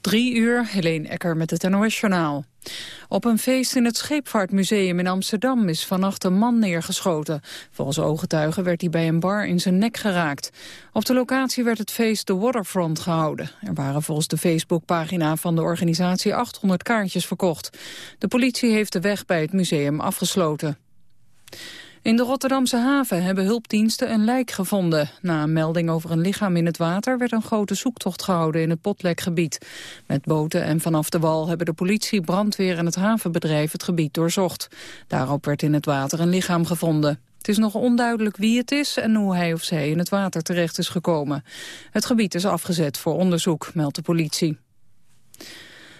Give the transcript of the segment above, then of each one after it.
Drie uur, Helene Ecker met het NOS-journaal. Op een feest in het Scheepvaartmuseum in Amsterdam is vannacht een man neergeschoten. Volgens ooggetuigen werd hij bij een bar in zijn nek geraakt. Op de locatie werd het feest The Waterfront gehouden. Er waren volgens de Facebookpagina van de organisatie 800 kaartjes verkocht. De politie heeft de weg bij het museum afgesloten. In de Rotterdamse haven hebben hulpdiensten een lijk gevonden. Na een melding over een lichaam in het water werd een grote zoektocht gehouden in het Potlekgebied. Met boten en vanaf de wal hebben de politie, brandweer en het havenbedrijf het gebied doorzocht. Daarop werd in het water een lichaam gevonden. Het is nog onduidelijk wie het is en hoe hij of zij in het water terecht is gekomen. Het gebied is afgezet voor onderzoek, meldt de politie.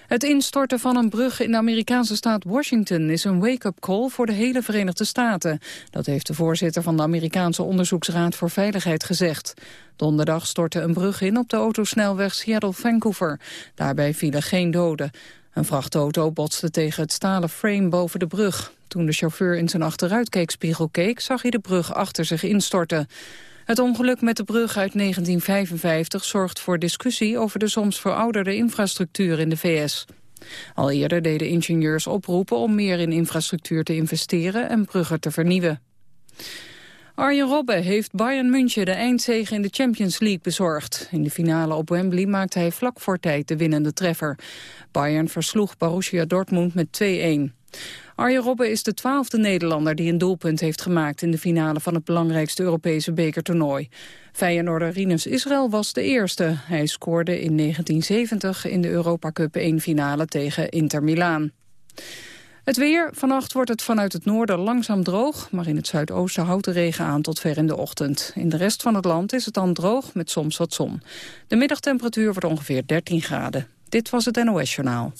Het instorten van een brug in de Amerikaanse staat Washington is een wake-up call voor de hele Verenigde Staten. Dat heeft de voorzitter van de Amerikaanse Onderzoeksraad voor Veiligheid gezegd. Donderdag stortte een brug in op de autosnelweg Seattle-Vancouver. Daarbij vielen geen doden. Een vrachtauto botste tegen het stalen frame boven de brug. Toen de chauffeur in zijn achteruitkijkspiegel keek, zag hij de brug achter zich instorten. Het ongeluk met de brug uit 1955 zorgt voor discussie over de soms verouderde infrastructuur in de VS. Al eerder deden ingenieurs oproepen om meer in infrastructuur te investeren en bruggen te vernieuwen. Arjen Robben heeft Bayern München de eindzege in de Champions League bezorgd. In de finale op Wembley maakte hij vlak voor tijd de winnende treffer. Bayern versloeg Borussia Dortmund met 2-1. Arjen Robben is de twaalfde Nederlander die een doelpunt heeft gemaakt... in de finale van het belangrijkste Europese bekertoernooi. Feyenoorder Rinus Israël was de eerste. Hij scoorde in 1970 in de Europa Cup 1 finale tegen Inter Milaan. Het weer. Vannacht wordt het vanuit het noorden langzaam droog... maar in het zuidoosten houdt de regen aan tot ver in de ochtend. In de rest van het land is het dan droog met soms wat zon. De middagtemperatuur wordt ongeveer 13 graden. Dit was het NOS Journaal.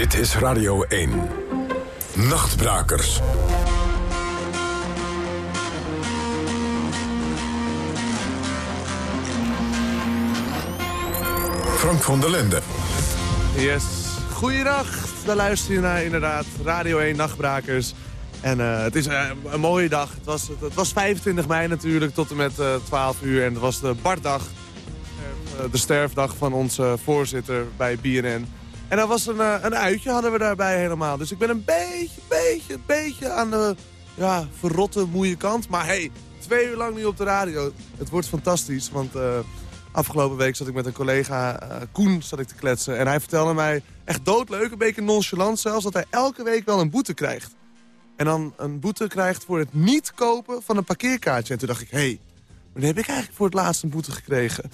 Dit is Radio 1. Nachtbrakers. Frank van der Lende. Yes. Goeiedag. Daar luister je naar inderdaad Radio 1 Nachtbrakers. En uh, het is uh, een mooie dag. Het was, het, was 25 mei natuurlijk tot en met uh, eh, 12 uur. En het was de Bartdag. de sterfdag van onze voorzitter bij BNN. En dat was een, eh, een uitje hadden we daarbij helemaal. Dus ik ben een beetje, beetje, beetje aan de ja, verrotte, moeie kant. Maar hey, twee uur lang nu op de radio. Het wordt fantastisch, want uh, afgelopen week zat ik met een collega, uh, Koen, zat ik te kletsen. En hij vertelde mij, echt doodleuk, een beetje nonchalant zelfs, dat hij elke week wel een boete krijgt. En dan een boete krijgt voor het niet kopen van een parkeerkaartje. En toen dacht ik, hé, hey, Wanneer heb ik eigenlijk voor het laatst een boete gekregen?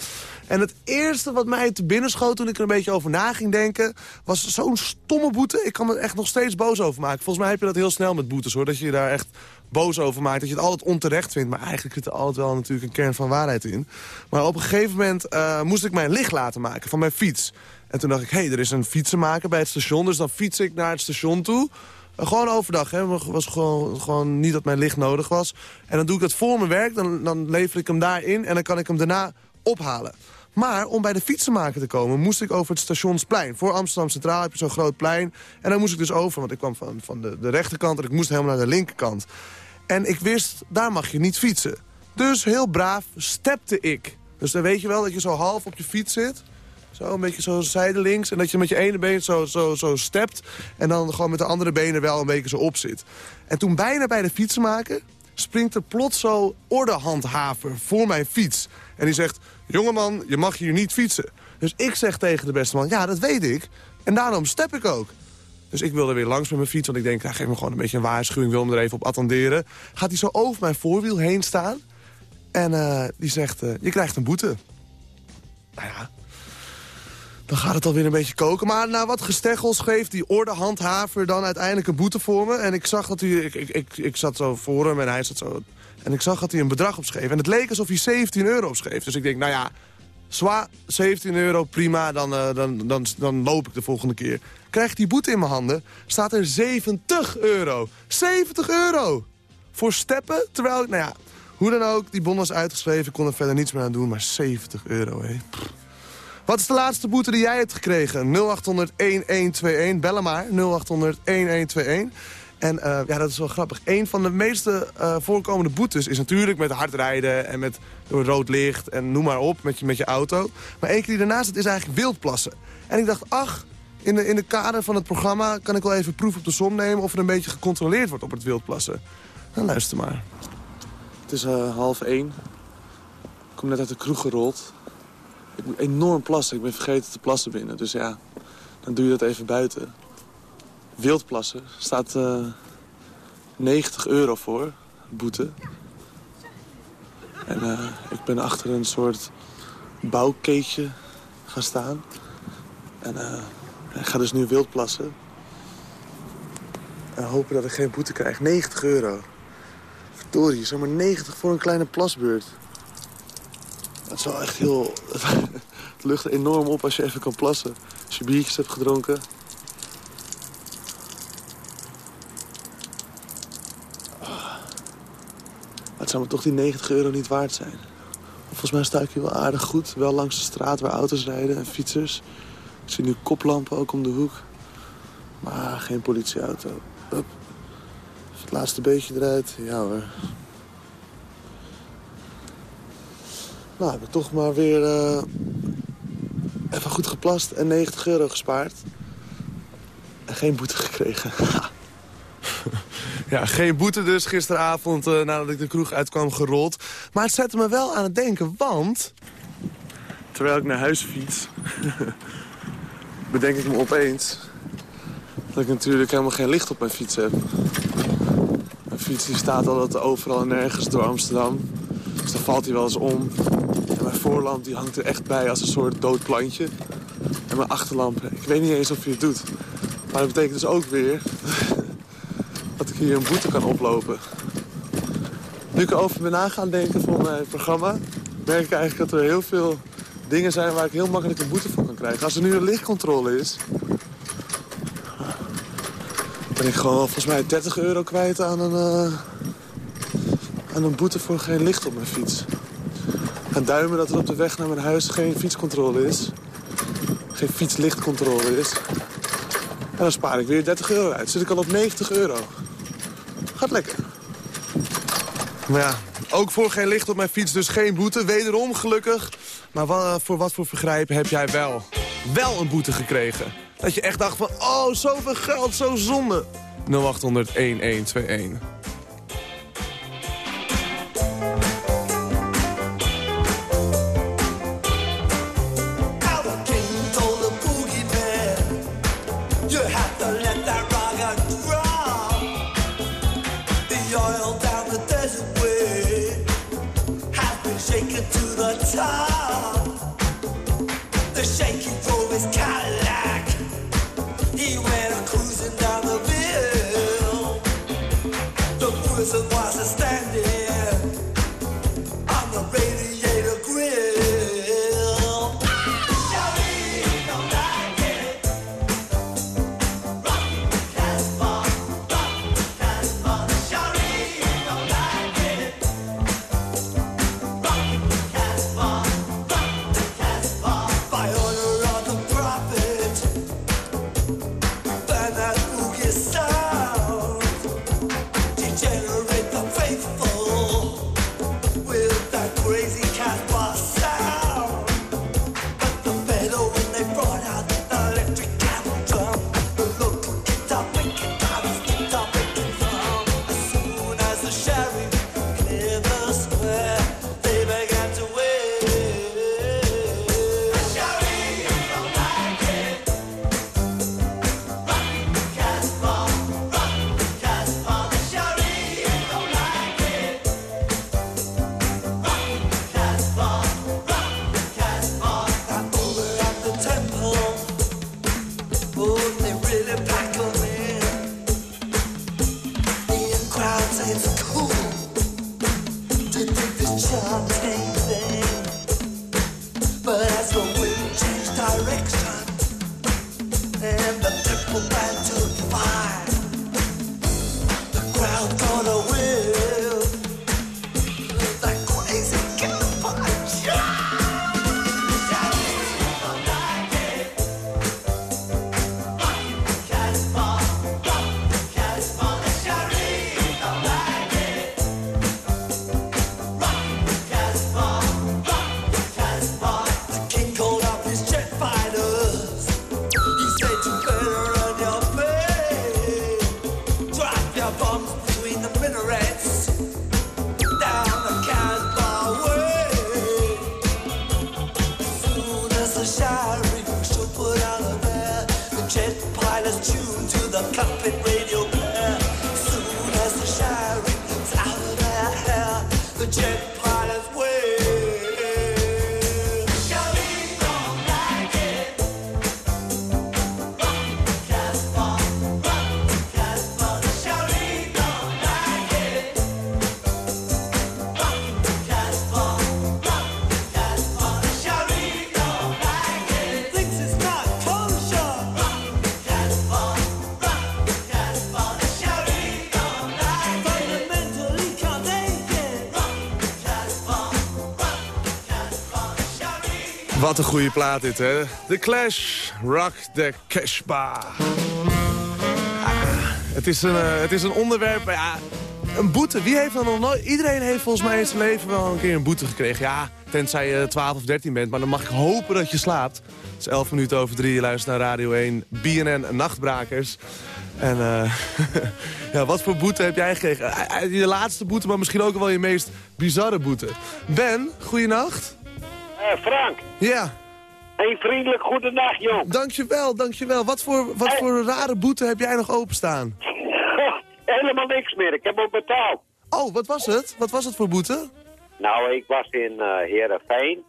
En het eerste wat mij te binnen schoot toen ik er een beetje over na ging denken... was zo'n stomme boete. Ik kan me er echt nog steeds boos over maken. Volgens mij heb je dat heel snel met boetes, hoor. Dat je je daar echt boos over maakt. Dat je het altijd onterecht vindt. Maar eigenlijk zit er altijd wel natuurlijk een kern van waarheid in. Maar op een gegeven moment uh, moest ik mijn licht laten maken van mijn fiets. En toen dacht ik, hé, hey, er is een fietsenmaker bij het station. Dus dan fiets ik naar het station toe... Gewoon overdag. Hè. Was gewoon, gewoon niet dat mijn licht nodig was. En dan doe ik dat voor mijn werk. Dan, dan lever ik hem daarin. En dan kan ik hem daarna ophalen. Maar om bij de fietsenmaker te komen moest ik over het stationsplein. Voor Amsterdam Centraal heb je zo'n groot plein. En dan moest ik dus over, want ik kwam van, van de, de rechterkant... en ik moest helemaal naar de linkerkant. En ik wist, daar mag je niet fietsen. Dus heel braaf stepte ik. Dus dan weet je wel dat je zo half op je fiets zit... Zo een beetje zo zijdelings. En dat je met je ene been zo, zo, zo stept. En dan gewoon met de andere benen wel een beetje zo op zit. En toen bijna bij de fietsenmaker springt er plots zo ordehandhaver voor mijn fiets. En die zegt, jongeman, je mag hier niet fietsen. Dus ik zeg tegen de beste man, ja, dat weet ik. En daarom step ik ook. Dus ik wilde weer langs met mijn fiets, want ik denk, nou, geef me gewoon een beetje een waarschuwing, wil hem er even op attenderen. Gaat hij zo over mijn voorwiel heen staan. En uh, die zegt, uh, je krijgt een boete. Nou ja, dan gaat het alweer een beetje koken. Maar na wat gesteggels geeft die ordehandhaver dan uiteindelijk een boete voor me. En ik zag dat hij... Ik, ik, ik, ik zat zo voor hem en hij zat zo... En ik zag dat hij een bedrag opschreef. En het leek alsof hij 17 euro opschreef. Dus ik denk, nou ja, zwa, 17 euro, prima, dan, uh, dan, dan, dan loop ik de volgende keer. Krijg ik die boete in mijn handen, staat er 70 euro. 70 euro! Voor steppen, terwijl ik, nou ja, hoe dan ook, die bon was uitgeschreven. Ik kon er verder niets meer aan doen, maar 70 euro, hé. Wat is de laatste boete die jij hebt gekregen? 0800-1121. Bellen maar, 0800-1121. En uh, ja, dat is wel grappig. Een van de meeste uh, voorkomende boetes is natuurlijk met hard rijden... en met door rood licht en noem maar op met je, met je auto. Maar één keer die daarnaast zit is eigenlijk wildplassen. En ik dacht, ach, in de, in de kader van het programma... kan ik wel even proef op de som nemen... of er een beetje gecontroleerd wordt op het wildplassen. Dan luister maar. Het is uh, half één. Ik kom net uit de kroeg gerold. Ik moet enorm plassen. Ik ben vergeten te plassen binnen. Dus ja, dan doe je dat even buiten. Wildplassen staat uh, 90 euro voor, boete. En uh, ik ben achter een soort bouwkeetje gaan staan. En uh, ik ga dus nu wildplassen. En hopen dat ik geen boete krijg. 90 euro. Verdorie, zomaar 90 voor een kleine plasbeurt. Wel echt heel... Het lucht enorm op als je even kan plassen. Als je biertjes hebt gedronken. Het zou me toch die 90 euro niet waard zijn. Volgens mij sta ik hier wel aardig goed. Wel langs de straat waar auto's rijden en fietsers. Ik zie nu koplampen ook om de hoek. Maar geen politieauto. Hup. Het laatste beetje eruit. Ja hoor. Nou, heb ik toch maar weer uh, even goed geplast en 90 euro gespaard. En geen boete gekregen. ja, geen boete dus gisteravond uh, nadat ik de kroeg uitkwam gerold. Maar het zette me wel aan het denken, want... Terwijl ik naar huis fiets... bedenk ik me opeens... dat ik natuurlijk helemaal geen licht op mijn fiets heb. Mijn fiets die staat altijd overal en nergens door Amsterdam. Dus dan valt hij wel eens om. Voorlamp die hangt er echt bij als een soort dood plantje. En mijn achterlamp, ik weet niet eens of hij het doet. Maar dat betekent dus ook weer dat ik hier een boete kan oplopen. Nu ik erover ben na gaan denken voor mijn programma... merk ik eigenlijk dat er heel veel dingen zijn waar ik heel makkelijk een boete voor kan krijgen. Als er nu een lichtcontrole is... ben ik gewoon volgens mij 30 euro kwijt aan een, uh, aan een boete voor geen licht op mijn fiets. En duimen dat er op de weg naar mijn huis geen fietscontrole is. Geen fietslichtcontrole is. En dan spaar ik weer 30 euro uit. Zit ik al op 90 euro. Gaat lekker. Maar ja, ook voor geen licht op mijn fiets, dus geen boete. Wederom gelukkig. Maar voor wat voor vergrijpen heb jij wel, wel een boete gekregen? Dat je echt dacht van, oh, zoveel geld, zo zonde. 0800 1121. Wat een goede plaat dit, hè? The Clash, Rock the Cashbar. het, is een, eh, het is een onderwerp, ja, een boete. Wie heeft dan nog nooit... Iedereen heeft volgens mij in zijn leven wel een keer een boete gekregen. Ja, tenzij je 12 of 13 bent, maar dan mag ik hopen dat je slaapt. Het is 11 minuten over 3, je luistert naar Radio 1, BNN Nachtbrakers. En uh, ja, wat voor boete heb jij gekregen? Eh, je laatste boete, maar misschien ook wel je meest bizarre boete. Ben, goeienacht. Uh, Frank. Ja. Een vriendelijk goedendag, jong. Dankjewel, dankjewel. Wat voor, wat voor rare boete heb jij nog openstaan? Helemaal niks meer. Ik heb hem betaald. Oh, wat was het? Wat was het voor boete? Nou, ik was in uh, Heerenveen.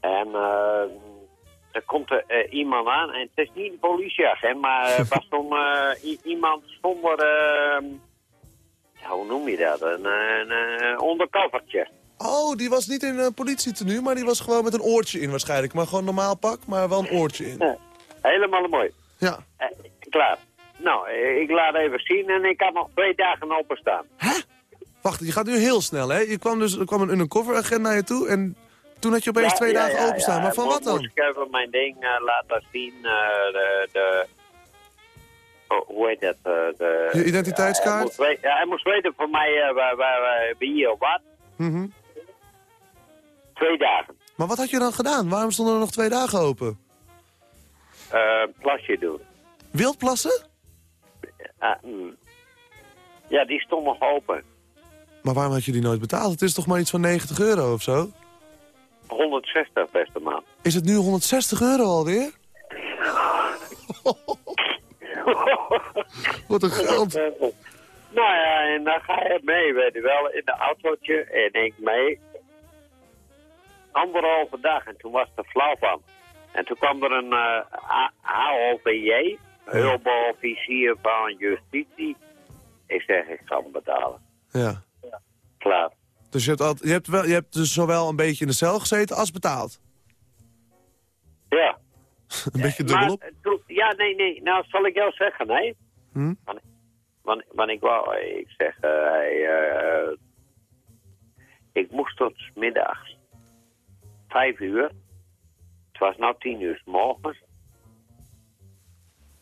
En uh, er komt er iemand aan. En het is niet een politieagent, maar het was toen iemand zonder... Ehm, hoe noem je dat? Een, een, een ondercovertje. Oh, die was niet in een politietenu, maar die was gewoon met een oortje in waarschijnlijk. Maar gewoon normaal pak, maar wel een oortje in. Ja, helemaal mooi. Ja. Eh, klaar. Nou, ik laat even zien en ik had nog twee dagen openstaan. Hè? Wacht, je gaat nu heel snel, hè? Je kwam dus, er kwam een undercover agent naar je toe en toen had je opeens twee ja, dagen ja, openstaan. Maar van wat dan? Moest ik even mijn ding uh, laten zien, uh, de... de oh, hoe heet dat? Uh, de, je identiteitskaart? hij, moest weten, hij moest weten van mij waar, waar, wie of wat. Mm Twee dagen. Maar wat had je dan gedaan? Waarom stonden er nog twee dagen open? Uh, plasje doen. Wildplassen? Uh, mm. Ja, die stond nog open. Maar waarom had je die nooit betaald? Het is toch maar iets van 90 euro of zo? 160, beste man. Is het nu 160 euro alweer? Wat een geld. Nou ja, en dan ga je mee, weet je wel, in de autootje en ik mee anderhalve dag en toen was het er flauw van. En toen kwam er een uh, HOVJ, hulpofficier van justitie. Ik zeg, ik ga hem betalen. Ja. ja. Klaar. Dus je hebt, al, je, hebt wel, je hebt dus zowel een beetje in de cel gezeten als betaald? Ja. een beetje dubbelop? Maar, ja, nee, nee. Nou, zal ik jou zeggen, nee. Hm? Want, want, want ik wou, ik zeg, uh, uh, ik moest tot middags vijf uur. Het was nou tien uur s morgens.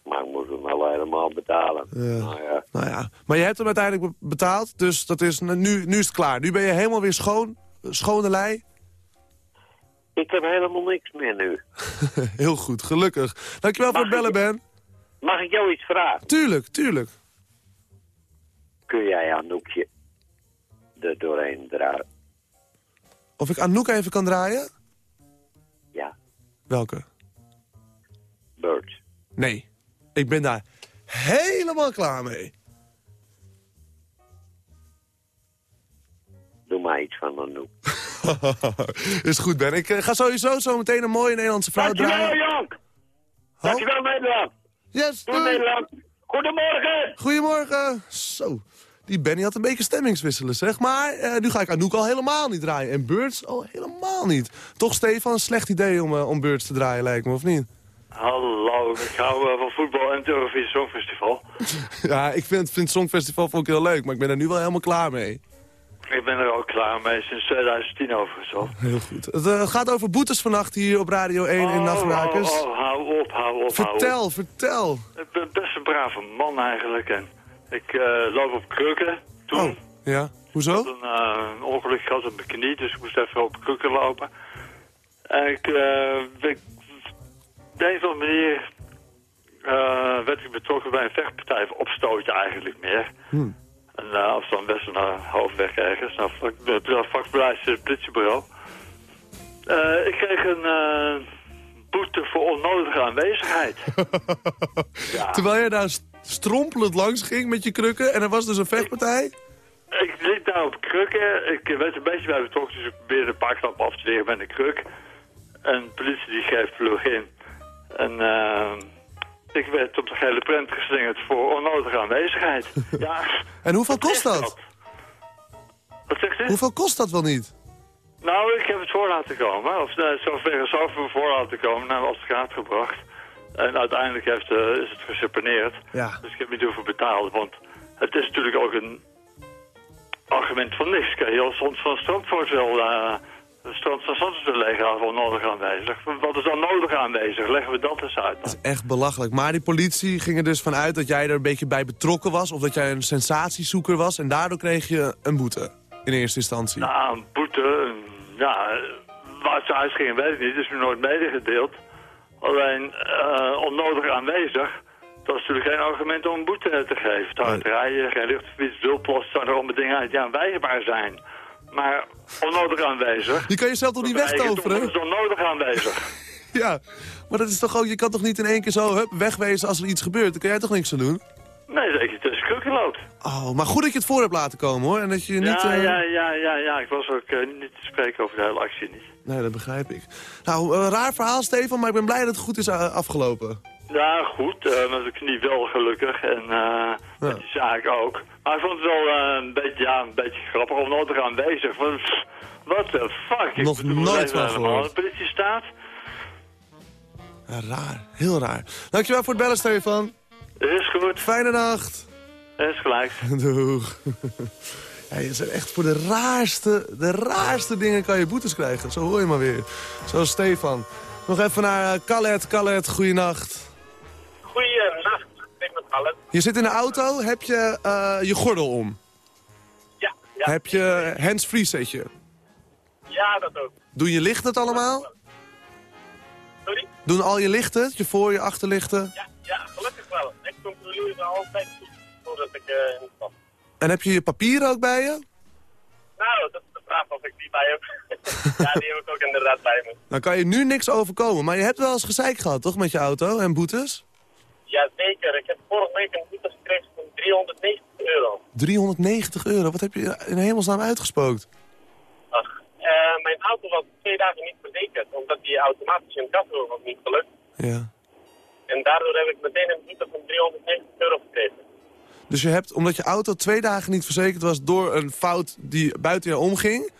Maar ik moest hem wel helemaal betalen. Ja. Nou, ja. Nou ja. Maar je hebt hem uiteindelijk betaald, dus dat is, nu, nu is het klaar. Nu ben je helemaal weer schoon, schone lei. Ik heb helemaal niks meer nu. Heel goed, gelukkig. Dankjewel mag voor het bellen, Ben. Mag ik jou iets vragen? Tuurlijk, tuurlijk. Kun jij Anoukje er doorheen draaien? Of ik Anouk even kan draaien? Ja. Welke? Bird. Nee, ik ben daar helemaal klaar mee. Doe maar iets van Anouk. is goed, Ben. Ik uh, ga sowieso zo meteen een mooie Nederlandse vrouw Dankjewel, draaien. Jonk! Dankjewel, Nederland! Yes, doei! Nederland! Goedemorgen! Goedemorgen! Zo, die Benny had een beetje stemmingswisselen, zeg. Maar uh, nu ga ik Anouk al helemaal niet draaien. En Birds al helemaal niet. Toch, Stefan, een slecht idee om, uh, om Birds te draaien, lijkt me, of niet? Hallo, ik hou uh, van voetbal en het Eurovisie Songfestival. ja, ik vind, vind het Songfestival vond ik heel leuk, maar ik ben er nu wel helemaal klaar mee. Ik ben er ook klaar mee, sinds 2010 overigens al. Heel goed. Het uh, gaat over boetes vannacht hier op Radio 1 oh, in Nachtrakers. Oh, oh, hou op, hou op, Vertel, hou op. vertel. Ik ben best een brave man eigenlijk. En ik uh, loop op krukken toen. Oh, ja. Hoezo? Ik had een, uh, een ongeluk gehad op mijn knie, dus ik moest even op krukken lopen. En ik, ik op een of andere manier werd ik betrokken bij een vechtpartij, of opstootje eigenlijk meer. Hmm. En uh, afstand best naar hoofdweg ergens, naar het vakbeleid politiebureau. Uh, ik kreeg een uh, boete voor onnodige aanwezigheid. ja. Terwijl je daar strompelend langs ging met je krukken en er was dus een vechtpartij? ik liep daar op krukken. Ik werd een beetje bij betrokken, dus ik probeerde een paar stappen af te leren met een kruk. En de politie die geeft vlug in. En uh, ik werd op de gele prent geslingerd voor onnodige aanwezigheid. ja, En hoeveel kost dat? wat zegt u? Hoeveel kost dat wel niet? Nou, ik heb het voor laten komen. Of uh, zover zoveel voor laten komen. Nou, als het gaat gebracht. En uiteindelijk heeft, uh, is het geseponeerd. Ja. Dus ik heb niet hoeveel betaald. Want het is natuurlijk ook een argument van niks. Kan je heel soms van strandvoort wel... Uh, de strand van leggen voor nodig aanwezig. Wat is dan nodig aanwezig? Leggen we dat eens uit. Dat is echt belachelijk. Maar die politie ging er dus vanuit dat jij er een beetje bij betrokken was... of dat jij een sensatiezoeker was en daardoor kreeg je een boete in eerste instantie. Nou, een boete, ja, waar ze uitgingen weet ik niet. is me nooit medegedeeld. Alleen uh, onnodig aanwezig, dat is natuurlijk geen argument om een boete te geven. Hard rijden, geen luchtfiets, wildplas, zijn er allemaal dingen uit die aanwijzbaar zijn. Maar onnodig aanwezig. Je kan jezelf toch niet wegtoveren? Dat is onnodig aanwezig. ja, maar dat is toch ook, je kan toch niet in één keer zo hup, wegwezen als er iets gebeurt? Dan kan jij toch niks aan doen? Nee, je tussen krukken loopt. Oh, maar goed dat je het voor hebt laten komen hoor. En dat je niet, ja, uh... ja, ja, ja, ja, ik was ook uh, niet te spreken over de hele actie niet. Nee, dat begrijp ik. Nou, een raar verhaal Stefan, maar ik ben blij dat het goed is uh, afgelopen. Ja, goed. Uh, met de knie wel gelukkig. En uh, ja. met die zaak ook. Maar ik vond het wel uh, een, beetje, ja, een beetje grappig om nooit aanwezig. Wat de fuck? Nog ik bedoel, nooit van gehoord. De politie staat. Ja, raar. Heel raar. Dankjewel voor het bellen, Stefan. Is goed. Fijne nacht. Is gelijk. Doeg. Je zijn echt voor de raarste, de raarste dingen kan je boetes krijgen. Zo hoor je maar weer. Zoals Stefan. Nog even naar Khaled. Khaled, goeienacht. Goeienacht, ik ben Khaled. Je zit in de auto, heb je uh, je gordel om? Ja. ja. Heb je hands-free setje? Ja, dat ook. Doen je lichten het allemaal? Sorry? Doen al je lichten? Je voor, je achterlichten? Ja, ja gelukkig wel. Ik controleer altijd goed voordat ik uh, in. En heb je je papieren ook bij je? Nou, dat is de vraag of ik die bij heb. ja, die heb ik ook inderdaad bij me. Dan kan je nu niks overkomen. Maar je hebt wel eens gezeik gehad, toch, met je auto en boetes? Ja, zeker. Ik heb vorige week een boete gekregen van 390 euro. 390 euro? Wat heb je in hemelsnaam uitgespookt? Ach, uh, mijn auto was twee dagen niet verzekerd, omdat die automatisch in gas was niet gelukt. Ja. En daardoor heb ik meteen een boete van 390 euro gekregen. Dus je hebt, omdat je auto twee dagen niet verzekerd was door een fout die buiten je omging...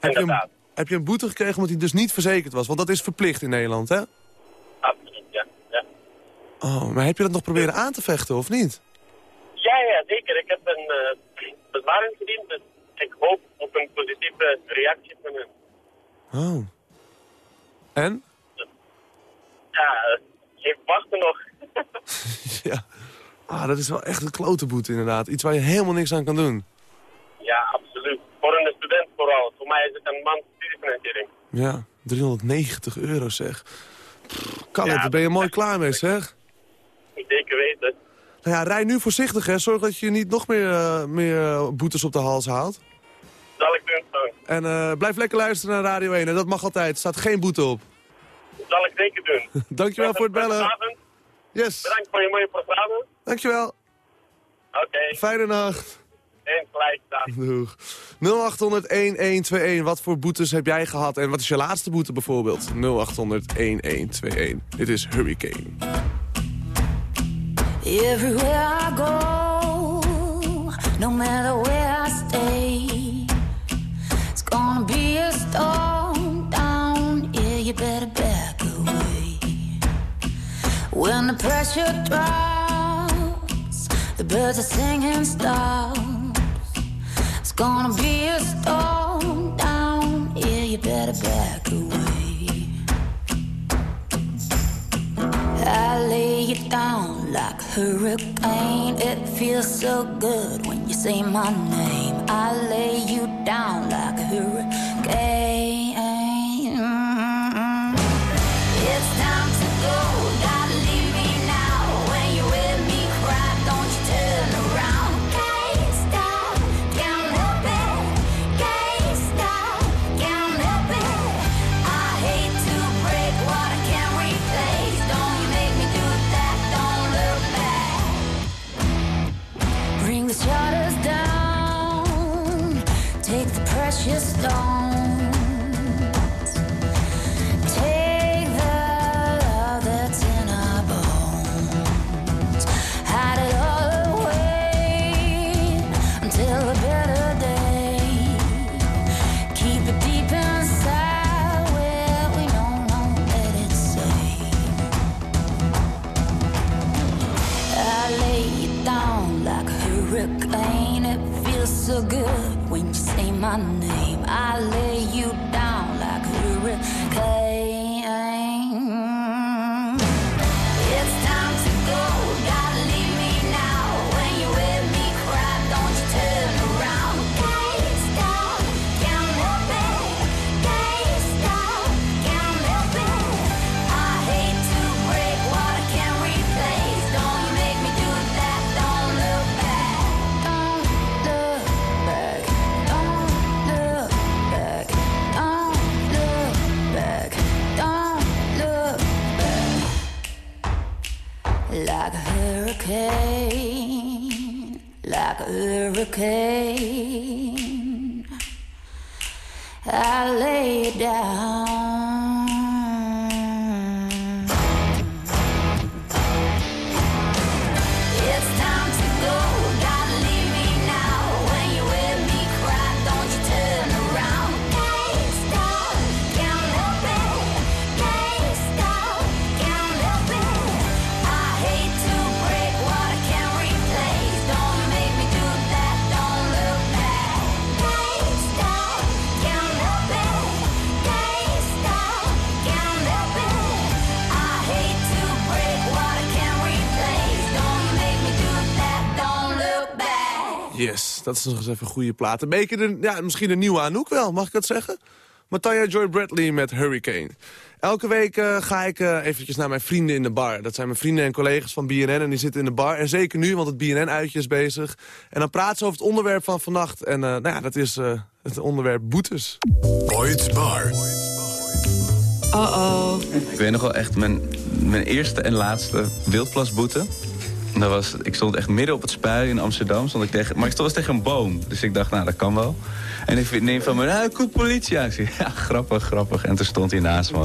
Heb je, een, heb je een boete gekregen omdat hij dus niet verzekerd was? Want dat is verplicht in Nederland, hè? Absoluut, ja. ja. Oh, maar heb je dat nog proberen aan te vechten, of niet? Ja, ja, zeker. Ik heb een uh, bezwaar ingediend, dus ik hoop op een positieve reactie van hen. Oh. En? Ja, ik wacht er nog. ja. Ah, dat is wel echt een klote boete inderdaad. Iets waar je helemaal niks aan kan doen. Ja, absoluut. Voor een student vooral. Voor mij is het een man studiefinanciering. Ja, 390 euro zeg. Kan het, daar ben je mooi klaar mee zeg. Zeker weten. Nou ja, rij nu voorzichtig hè. Zorg dat je niet nog meer, uh, meer boetes op de hals haalt. Zal ik doen. En uh, blijf lekker luisteren naar Radio 1. En dat mag altijd. Er staat geen boete op. Zal ik zeker doen. Dankjewel voor het bellen. Yes. Bedankt voor je mooie programma. Dankjewel. Oké. Okay. Fijne nacht. En gelijk Doeg. 0800-1121. Wat voor boetes heb jij gehad? En wat is je laatste boete bijvoorbeeld? 0800-1121. Dit is Hurricane. Everywhere I go, no matter where I stay, it's gonna be a storm down. Yeah, you better away. When the pressure drops, the birds are singing stops. It's gonna be a storm down. Yeah, you better back away. I lay you down like a hurricane. It feels so good when you say my name. I lay you down like a hurricane. It's time to go. long. Dat is nog eens even een goede plaat. Een beetje de, ja, misschien een nieuwe Anouk wel, mag ik dat zeggen? Matanya Joy Bradley met Hurricane. Elke week eh, ga ik eh, eventjes naar mijn vrienden in de bar. Dat zijn mijn vrienden en collega's van BNN en die zitten in de bar. En zeker nu, want het BNN-uitje is bezig. En dan praten ze over het onderwerp van vannacht. En eh, nou ja, dat is eh, het onderwerp boetes. Boyd's Bar. Oh-oh. Ik weet nog wel echt mijn, mijn eerste en laatste wildplasboete. Dat was, ik stond echt midden op het spui in Amsterdam. Stond ik tegen, maar ik stond tegen een boom. Dus ik dacht, nou, dat kan wel. En ik neem van me, nou, komt politie aan. Ik zeg, ja, grappig, grappig. En toen stond hij naast me.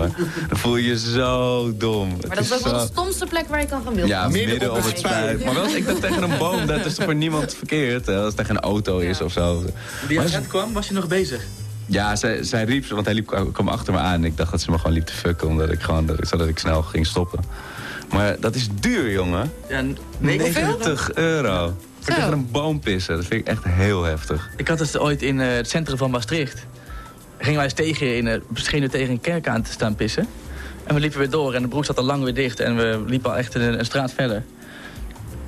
Dan voel je je zo dom. Maar dat is ook wel de stomste plek waar je kan gaan wilden. Ja, midden, op, het spui. Maar wel als ik dat tegen een boom, dat is toch voor niemand verkeerd. hè, Als het tegen een auto is of zo. Die agent kwam, was je nog bezig? ja, zij, zij riep, want hij liep, kwam achter me aan. Ik dacht dat ze me gewoon liep te fucken, omdat ik gewoon, dat ik- zodat ik snel ging stoppen. Maar dat is duur, jongen. Ja, n- 90 euro. Voor tegen een boom pissen, dat vind ik echt heel heftig. Ik had het ooit in eh, het centrum van Maastricht. Gingen wij eens tegen in, eh, schenen tegen een kerk aan te staan pissen. En we liepen weer door en de broek zat al lang weer dicht. En we liepen al echt een, een straat verder.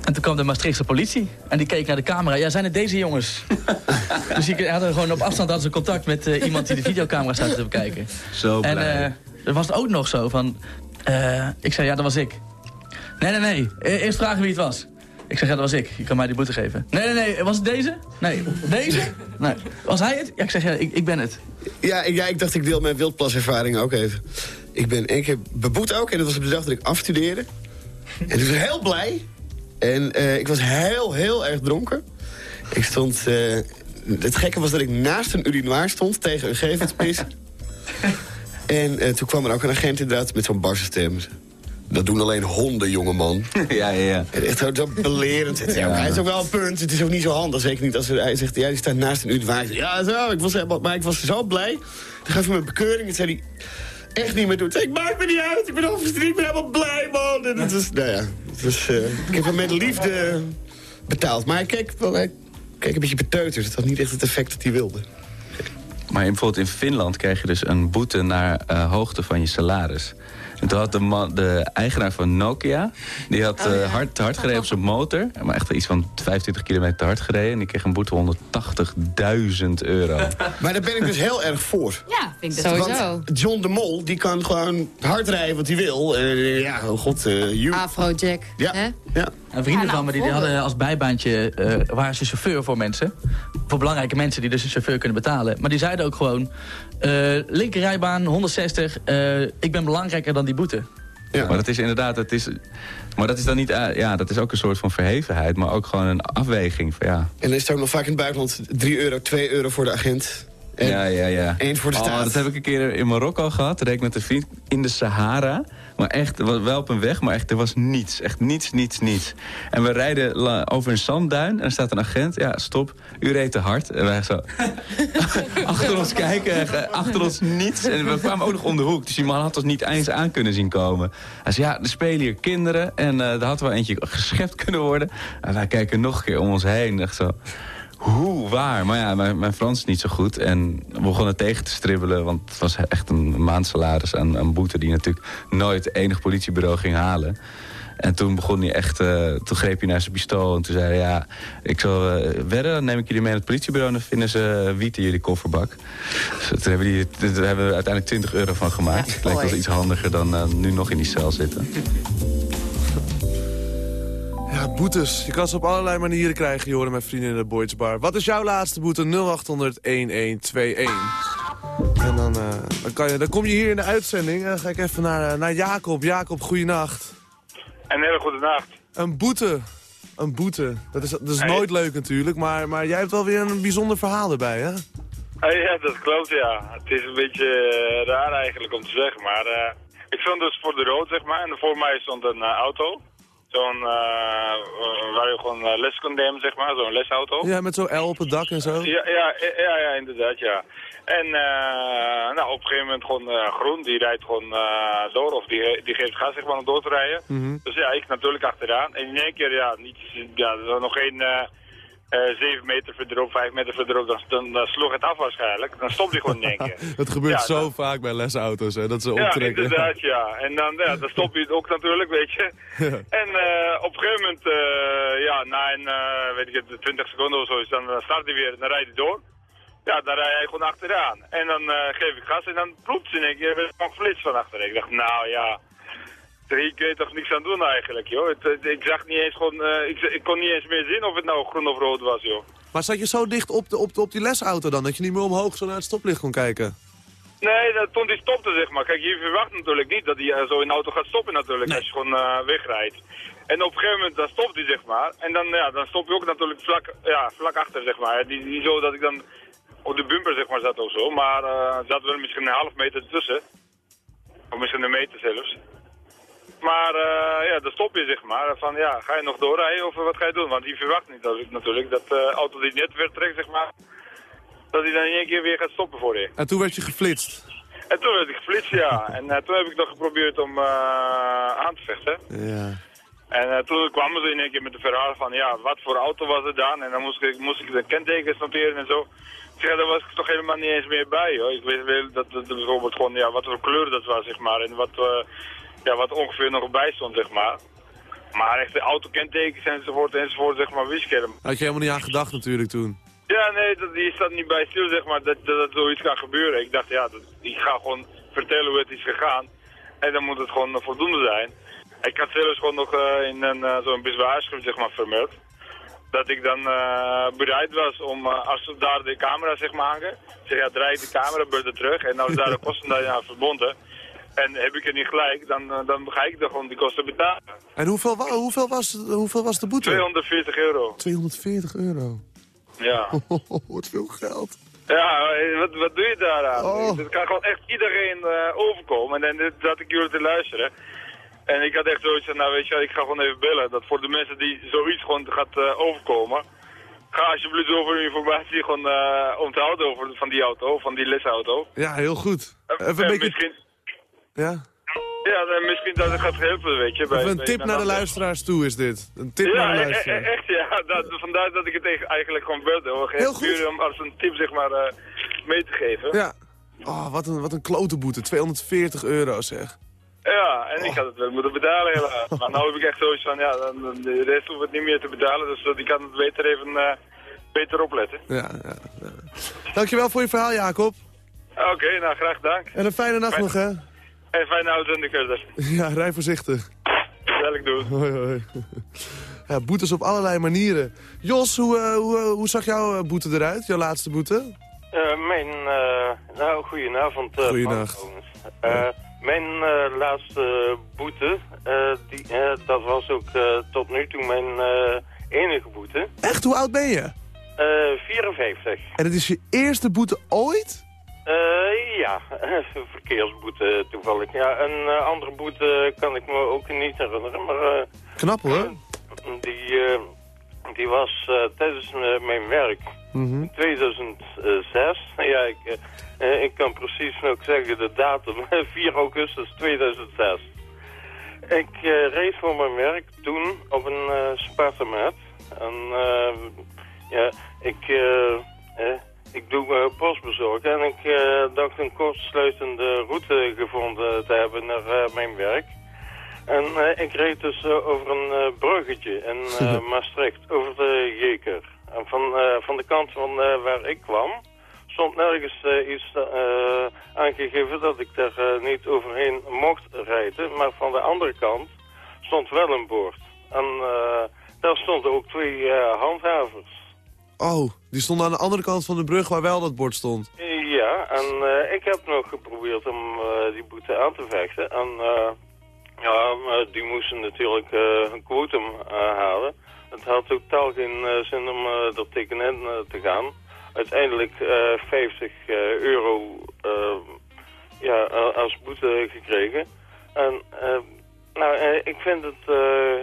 En toen kwam de Maastrichtse politie. En die keek naar de camera. Ja, zijn het deze jongens? dus die hadden gewoon op afstand hadden ze contact met eh, iemand die de videocamera staat te bekijken. Zo En blij. eh er was ook nog zo van... ik zei, ja, dat was ik. Nee, nee, nee. E- Eerst vragen wie het was. Ik zeg, ja, dat was ik. Je kan mij die boete geven. Nee, nee, nee. Was het deze? Nee. Deze? Nee. Was hij het? Ja, ik zeg, ja, ik, ik ben het. Ja, ik- ja, ik dacht ik deel mijn wildplaservaring ook even. Ik ben één keer beboet ook en dat was op de dag dat ik afstudeerde. En ik was heel blij. En eh, ik was heel, heel erg dronken. Ik stond... eh, het gekke was dat ik naast een urinoir stond tegen een gevel te pissen. en eh, toen kwam er ook een agent inderdaad met zo'n barse stem. Dat doen alleen honden, jongeman. ja, ja, ja. Echt zo, belerend. Ja, hij is ook wel een punt. Het is ook niet zo handig. Zeker niet als hij zegt, ja, die staat naast een zeg, Ja, zo, ik was, helemaal- maar ik was zo blij. Toen gaf hij me bekeuring. En zei hij, echt niet meer doen. Ik zei, Ik maak me niet uit. Ik ben overstrekt. Ik ben helemaal blij, man. En het was, nou ja, het was, eh, ik heb hem met liefde betaald. Maar hij keek, wel, hij keek een beetje beteuterd. Het had niet echt het effect dat hij wilde. Maar in, bijvoorbeeld in Finland krijg je dus een boete naar eh, hoogte van je salaris. En toen had de, man, de eigenaar van Nokia, die had Oh, ja. eh, hard, te hard gereden op zijn motor. Maar echt iets van 25 kilometer te hard gereden. En die kreeg een boete van 180.000 euro. Maar daar ben ik dus heel erg voor. Ja, vind ik dat sowieso. Want John de Mol, die kan gewoon hard rijden wat hij wil. Eh, ja, oh god, eh you. Afrojack. Ja. Hè? ja. En vrienden Ja, nou, van me die, die hadden als bijbaantje... eh waren ze chauffeur voor mensen. Voor belangrijke mensen die dus een chauffeur kunnen betalen. Maar die zeiden ook gewoon... eh linkerrijbaan, 160. eh, ik ben belangrijker dan die boete. Ja. Maar dat is inderdaad, dat is, maar dat is dan niet, eh, ja, dat is ook een soort van verhevenheid, maar ook gewoon een afweging van ja. En dan is het ook nog vaak in het buitenland 3 euro, 2 euro voor de agent. En ja, ja, ja. één voor de Oh, staat. dat heb ik een keer in Marokko gehad. Reed ik met een vriend in de Sahara. Maar echt, wel op een weg, maar echt, er was niets. Echt niets, niets, niets. En we rijden over een zandduin en er staat een agent. Ja, stop, u reed te hard. En wij zo achter ons kijken, eh, achter ons niets. En we kwamen ook nog om de hoek. Dus die man had ons niet eens aan kunnen zien komen. Hij zei, ja, er spelen hier kinderen. En eh daar had wel eentje geschept kunnen worden. En wij kijken nog een keer om ons heen. Echt zo... hoe, waar. Maar ja, mijn, mijn Frans is niet zo goed. En we begonnen tegen te stribbelen. Want het was echt een maandsalaris aan, aan boete... die natuurlijk nooit enig politiebureau ging halen. En toen begon hij echt, uh, toen greep hij naar zijn pistool en toen zei hij... ja, ik zal uh, wedden, dan neem ik jullie mee naar het politiebureau... en dan vinden ze wiet in jullie kofferbak. Dus toen hebben, die, daar hebben we uiteindelijk 20 euro van gemaakt. Ja, het lijkt iets handiger dan uh, nu nog in die cel zitten. Boetes. Je kan ze op allerlei manieren krijgen, je hoorde mijn vrienden in de Boyd's Bar. Wat is jouw laatste boete? 0800-1121. En dan, dan, kan je, dan kom je hier in de uitzending. En dan ga ik even naar, naar Jacob. Jacob, goeienacht. Een hele goede nacht. Een boete. Een boete. Dat is, dat is nooit leuk natuurlijk, maar, maar jij hebt wel weer een bijzonder verhaal erbij, hè? Ja, dat klopt, ja. Het is een beetje uh, raar eigenlijk om te zeggen, maar uh, ik stond dus voor de rood, zeg maar, en voor mij stond een uh, auto. Zo'n, waar je gewoon les kon nemen, zeg maar, zo'n lesauto. Ja, met zo'n L op het dak en zo? Ja, ja, ja, ja inderdaad, ja. En uh, nou, op een gegeven moment gewoon uh, groen, die rijdt gewoon uh, door of die, die geeft gas zeg maar, om door te rijden. Mhm. Mm -hmm. Dus ja, ik natuurlijk achteraan. En in één keer, ja, niet, ja er was nog geen 7 meter verderop, 5 meter verderop, dan, dan, dan, sloeg het af waarschijnlijk. Dan stopt hij gewoon in één keer. Het gebeurt ja, zo vaak bij lesauto's, hè, dat ze optrekken. Ja, inderdaad, ja. En dan, ja, dan stop je het ook natuurlijk, weet je. en op een gegeven moment, ja, na een, weet ik het, 20 seconden of zo, dan start hij weer en dan rijdt hij door. Ja, dan rij hij gewoon achteraan. En dan geef ik gas en dan ploept in één keer een flits van achter. Ik dacht, nou ja, kun je toch niks aan doen eigenlijk, joh. Het, het, ik zag niet eens gewoon, uh, ik, ik, kon niet eens meer zien of het nou groen of rood was, joh. Maar zat je zo dicht op, de, op, de, op die lesauto dan, dat je niet meer omhoog zo naar het stoplicht kon kijken? Nee, dat, toen die stopte, zeg maar. Kijk, je verwacht natuurlijk niet dat hij uh, zo in de auto gaat stoppen natuurlijk, nee. als je gewoon uh, wegrijdt. En op een gegeven moment, dan stopt hij, zeg maar. En dan, ja, dan stop je ook natuurlijk vlak, ja, vlak achter, zeg maar. Die, die zo dat ik dan op de bumper zeg maar zat of zo, maar uh, zat wel misschien een half meter tussen. Of misschien een meter zelfs. Maar uh, ja, dan stop je zeg maar. Van ja, ga je nog doorrijden of wat ga je doen? Want die verwacht niet dat, natuurlijk dat de uh, auto die net weer trekt zeg maar, dat hij dan in één keer weer gaat stoppen voor je. En toen werd je geflitst? En toen werd ik geflitst, ja. en toen heb ik nog geprobeerd om aan te vechten. Ja. En toen kwamen ze in één keer met de verhaal van ja, wat voor auto was het dan? En dan moest ik, moest ik de kentekens noteren en zo. Daar was ik toch helemaal niet eens meer bij, hoor. Ik weet wel dat bijvoorbeeld gewoon, ja, wat voor kleur dat was, zeg maar. En wat, uh, ja, wat ongeveer nog bij stond, zeg maar. Maar echt de autokentekens enzovoort, enzovoort, zeg maar, wist ik helemaal. Had je helemaal niet aan gedacht natuurlijk toen? Ja, nee, dat, die staat niet bij stil, zeg maar, dat, dat, dat zoiets kan gebeuren. Ik dacht, ja, dat, ik ga gewoon vertellen hoe het is gegaan. En dan moet het gewoon voldoende zijn. Ik had zelfs gewoon nog uh, in een, uh, zo'n bezwaarschrift, zeg maar, vermeld dat ik dan uh, bereid was om, als we daar de camera zeg maar hangen, zeg ja, draai ik de camerabeurten terug en als daar de kosten daar aan verbonden, en heb ik het niet gelijk, dan, uh, dan ga ik er gewoon die kosten betalen. En hoeveel, hoeveel, was, hoeveel was de boete? 240 euro. 240 euro? Ja. Wat veel geld. Ja, wat, wat doe je daaraan? Oh. Dat kan gewoon echt iedereen overkomen en dan zat ik jullie te luisteren. En ik had echt zoiets van, nou weet je, ik ga gewoon even bellen. Dat voor de mensen die zoiets gewoon gaat uh, overkomen. Ga alsjeblieft over informatie gewoon uh, onthouden over van die auto, van die lesauto. Ja, heel goed. Even een beetje... Misschien... Ja? Ja, misschien dat het gaat helpen, weet je. Bij, een tip naar de luisteraars toe is dit. Een tip ja, naar de luisteraars. echt ja. Dat, vandaar dat ik het eigenlijk gewoon belde. Hoor. Heel goed. Om als een tip, zeg maar, uh, mee te geven. Ja. Oh, wat een, wat een klote boete. 240 euro, zeg. Ja, en ik had het wel moeten betalen helaas. Maar nu heb ik echt zoiets van, ja, dan, de rest hoeft het niet meer te betalen. Dus ik kan het beter even uh, beter opletten. Ja, ja, ja. Dankjewel voor je verhaal, Jacob. Oké, okay, nou graag dank. En een fijne nacht nog, hè? En fijne auto verder. Ja, rij voorzichtig. Zal ik doen. Hoi, hoi. Ja, boetes op allerlei manieren. Jos, hoe, uh, hoe, uh, hoe zag jouw boete eruit, jouw laatste boete? Uh, mijn, nou, goedenavond. Goedenacht. Mijn uh, laatste boete, uh, die, uh, dat was ook tot nu toe mijn enige boete. Echt? Hoe oud ben je? 54. En het is je eerste boete ooit? Ja, verkeersboete toevallig. Ja, een andere boete kan ik me ook niet herinneren, maar... Knap hoor. Die, die was tijdens mijn werk. Mm -hmm. In 2006. Ja, ik, uh, ik kan precies nog zeggen de datum. 4 augustus 2006. Ik uh, reed voor mijn werk toen op een uh, Spartamet. En Ja, ik, eh, eh, ik doe eh, postbezorg en ik eh, dacht een kortsluitende route gevonden te hebben naar eh, mijn werk. En ik reed dus over een bruggetje in Maastricht, over de Jeker. En van, van de kant van waar ik kwam, stond nergens iets aangegeven dat ik daar niet overheen mocht rijden. Maar van de andere kant stond wel een bord. En daar stonden ook twee handhavers. Oh, die stonden aan de andere kant van de brug waar wel dat bord stond. Ja, en eh, ik heb nog geprobeerd om eh, die boete aan te vechten. En eh, ja, maar die moesten natuurlijk een quotum halen. Het had totaal geen zin om er tegenin te gaan. Uiteindelijk eh 50 eh, euro ja, als boete gekregen. En nou, ik vind het eh,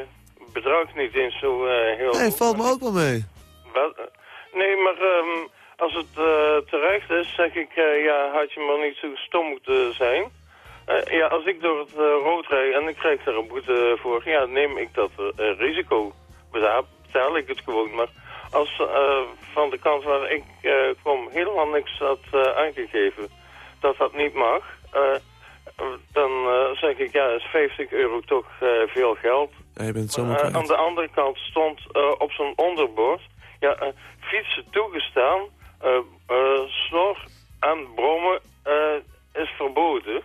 bedrag niet eens zo heel... Nee, valt me ook wel mee. Wel, nee, maar ehm, als het eh, terecht is, zeg ik, eh, ja, had je maar niet zo stom moeten zijn. Eh, ja, als ik door het rood rijd en ik krijg daar een boete voor, ja, neem ik dat risico. Betaal, betaal ik het gewoon. Maar als van de kant waar ik kwam helemaal niks had aangegeven dat dat niet mag, dan zeg ik, ja, is 50 euro toch veel geld. Ja, je bent kwijt. aan de andere kant stond op zo'n onderbord... Ja, eh, fietsen toegestaan, eh eh, snor en brommen eh, is verboden.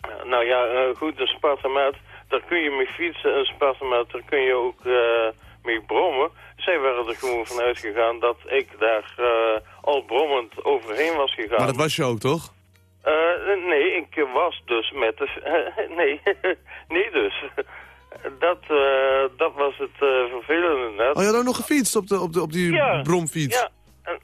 Eh, nou ja, eh, goed, een spartamet, daar kun je mee fietsen. Een spartamet, daar kun je ook eh, mee brommen. Zij waren er gewoon van uitgegaan dat ik daar eh, al brommend overheen was gegaan. Maar dat was je ook, toch? Eh, nee, ik was dus met de... nee, nee dus. Dat, eh, dat was het eh, vervelende net. Oh, je had ook nog gefietst op, de, op, de, op die Ja. bromfiets. Ja,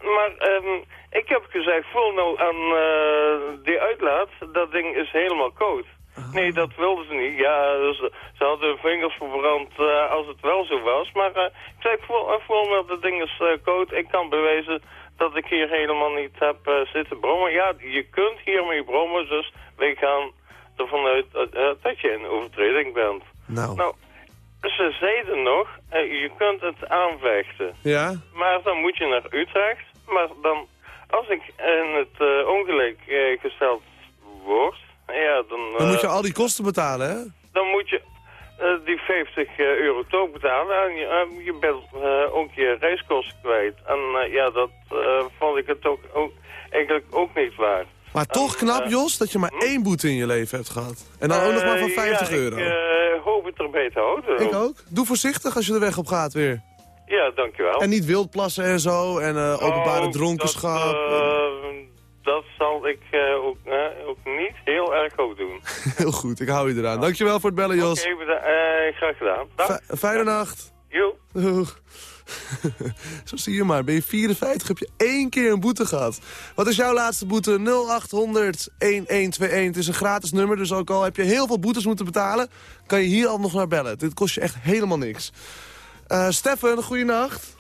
maar ehm, ik heb gezegd, voel nou aan eh, die uitlaat, dat ding is helemaal koud. Nee, dat wilden ze niet. Ja, ze, ze hadden hun vingers verbrand als het wel zo was. Maar eh, ik zei, voel, voel nou, dat ding is koud. Ik kan bewijzen dat ik hier helemaal niet heb zitten brommen. Ja, je kunt hiermee brommen, dus wij gaan ervan uit dat je in overtreding bent. Nou. Nou, ze zeiden nog, eh, je kunt het aanvechten. Ja? Maar dan moet je naar Utrecht. Maar dan, als ik in het eh, ongelijk eh, gesteld word, ja, dan... Dan moet je al die kosten betalen, hè? Dan moet je die 50 eh, euro toch betalen. En je, je bent ook je reiskosten kwijt. En ja, dat vond ik het ook, ook eigenlijk ook niet waard. Maar toch knap, Jos, dat je maar één boete in je leven hebt gehad. En dan ook nog maar van Eh, 50 ja, euro. Ik het erbij te houden. Ik ook. Doe voorzichtig als je de weg op gaat weer. Ja, dankjewel. En niet wildplassen en zo, en eh, openbare Oh, dronkenschap. Dat, eh, dat zal ik eh, ook, ook niet heel erg goed doen. Heel goed, ik hou je eraan. Dankjewel voor het bellen, Jos. Oké, eh, graag gedaan. Dag. Fi- fijne nacht. Jo. Doeg. Zo zie je maar. Ben je 54, heb je één keer een boete gehad. Wat is jouw laatste boete? 0800 1121. Het is een gratis nummer, dus ook al heb je heel veel boetes moeten betalen... kan je hier al nog naar bellen. Dit kost je echt helemaal niks. Eh Steffen, goeienacht.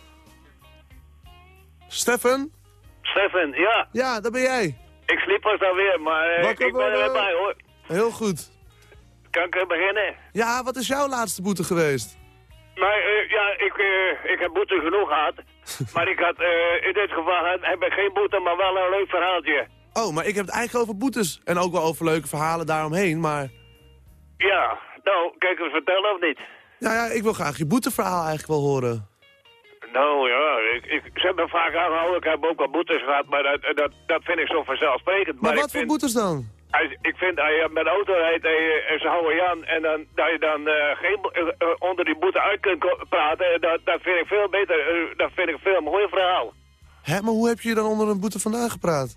Steffen? Stefan, ja, Ja, daar ben jij. ik sliep pas alweer, maar eh, ik, ben er weer bij hoor. Heel goed. Kan ik beginnen? Ja, wat is jouw laatste boete geweest? Maar eh, ja, ik, eh, ik heb boete genoeg gehad. maar ik had, eh, in dit geval heb ik geen boete, maar wel een leuk verhaaltje. Oh, maar ik heb het eigenlijk over boetes. En ook wel over leuke verhalen daaromheen, maar... Ja, nou, kijk eens vertellen of niet? Ja, ja, ik wil graag je boeteverhaal eigenlijk wel horen. Nou ja, ik, ik, ze hebben me vaak aangehouden, ik heb ook al boetes gehad, maar dat, dat, dat vind ik zo vanzelfsprekend. Maar ik wat voor vind- boetes dan? Ik vind als je met auto rijdt en, je, ze houden je aan en dan, dat je dan eh, geen, eh, eh, onder die boete uit kunt praten, dat, dat vind ik veel beter. dat vind ik veel mooier verhaal. Hè, maar hoe heb je je dan onder een boete vandaan gepraat?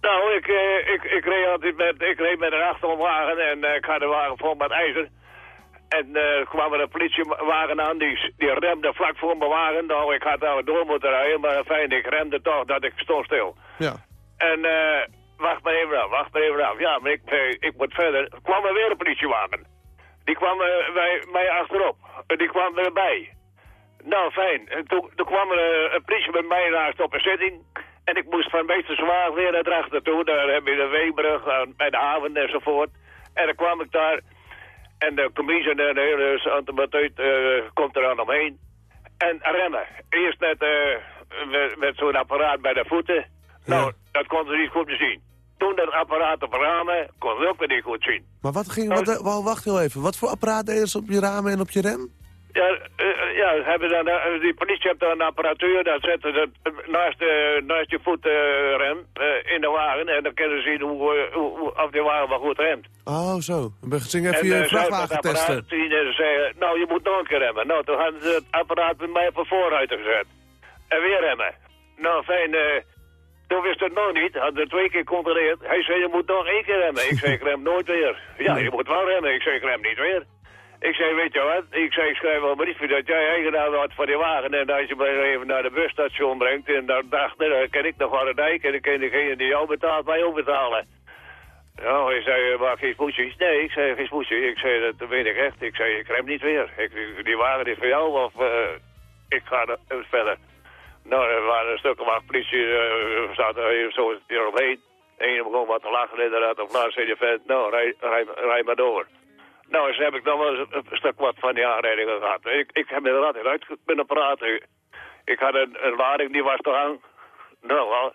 Nou, ik, ik, ik reed altijd met, ik reed met een achterwagen en ik had de wagen vol met ijzer. En er kwam er een politiewagen aan, die, die remde vlak voor mijn wagen. Nou, ik had daar door moeten rijden, maar fijn, ik remde toch dat ik stond stil. Ja. En wacht maar even af, wacht maar even af. Ja, maar ik, eh, ik moet verder. Er kwam er weer een politiewagen. Die kwam eh, bij mij achterop. Eh, Die kwam erbij. Nou, fijn. En toen, kwam er eh, een politie met mij naast op een zitting. En ik moest van Meesterswaag weer naar achter toe. Daar heb je de Weebrug eh, bij de haven enzovoort. En dan kwam ik daar. En de commissie en de hele eh komt er aan omheen. En remmen. Eerst eh, met, met zo'n apparaat bij de voeten. Nou, dat konden ze niet goed zien. Toen dat apparaat op ramen, konden ze ook weer niet goed zien. Maar wat ging... Wat, eh, wa- wacht heel even. Wat voor apparaat deden ze op je ramen en op je rem? Ja, eh, ja hebben dan, eh, die politie heeft dan een apparatuur, dat zetten ze naast, de, naast je voetrem in de wagen. En dan kunnen ze zien hoe, hoe, of die wagen wel goed remt. Oh, zo. Dan gingen even en, je vrachtwagen testen. zien en ze zeiden, nou je moet nog een keer remmen. Nou, toen hadden ze het apparaat bij mij op de voorruiter gezet. En weer remmen. Nou, fijn, toen wist het nog niet, hadden ze twee keer gecontroleerd. Hij zei, je moet nog één keer remmen. Ik zei, ik rem nooit weer. Ja, je moet wel remmen. Ik zei, ik rem niet weer. Ik zei, weet je wat? Ik zei, ik schrijf wel een briefje dat jij eigenaar wordt van die wagen. En als je mij even naar de busstation brengt. En dan dacht ik, dan ken ik nog wel een dijk. En dan kan degene die jou betaalt, mij ook betalen. Nou, hij zei, eh, maar geen smoesjes. Nee, ik zei, geen smoesjes. Ik zei, dat weet ik echt. Ik zei, ik rem niet weer. Ik, die wagen is voor jou of eh, ik ga er verder. Nou, er waren een stuk acht politie, eh zaten er zo eromheen. Eén begon wat te lachen inderdaad. Of nou, zei de vent, nou, rij, rij, maar door. Nou, eens heb ik dan wel een, stuk wat van die aanrijdingen gehad. Ik, ik heb er altijd uit kunnen praten. Ik had een, een lading, die was te lang. Nou.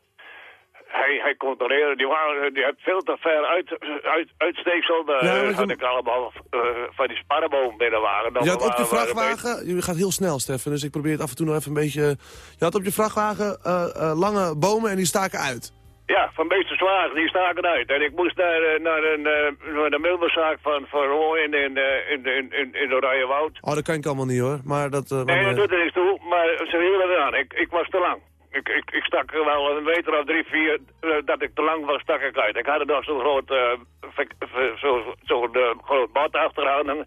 Hij, hij controleerde, die, waren, die had veel te ver uit, uit, uitsteeksel. Daar Ja, had ik allemaal eh, van die sparrenboom binnen waren. Dan Je had op je vrachtwagen, je gaat heel snel Stefan, dus ik probeer het af en toe nog even een beetje... Je had op je vrachtwagen eh, eh, lange bomen en die staken uit. Ja, van Beesterswagen, die staken uit. En ik moest naar, eh, naar, een, eh, naar de meelbezaak van Van in, eh, in, in, in, in Oranje Woud. Oh, dat kan ik allemaal niet hoor, maar dat... eh, Nee, dat doet er niks toe, maar ze hielden eraan. Ik, ik was te lang. Ik, ik, ik stak er wel een meter of drie, vier, eh, dat ik te lang was, stak ik uit. Ik had er nog zo'n groot, eh, vek- v- zo, zo'n eh, groot bad achteraan.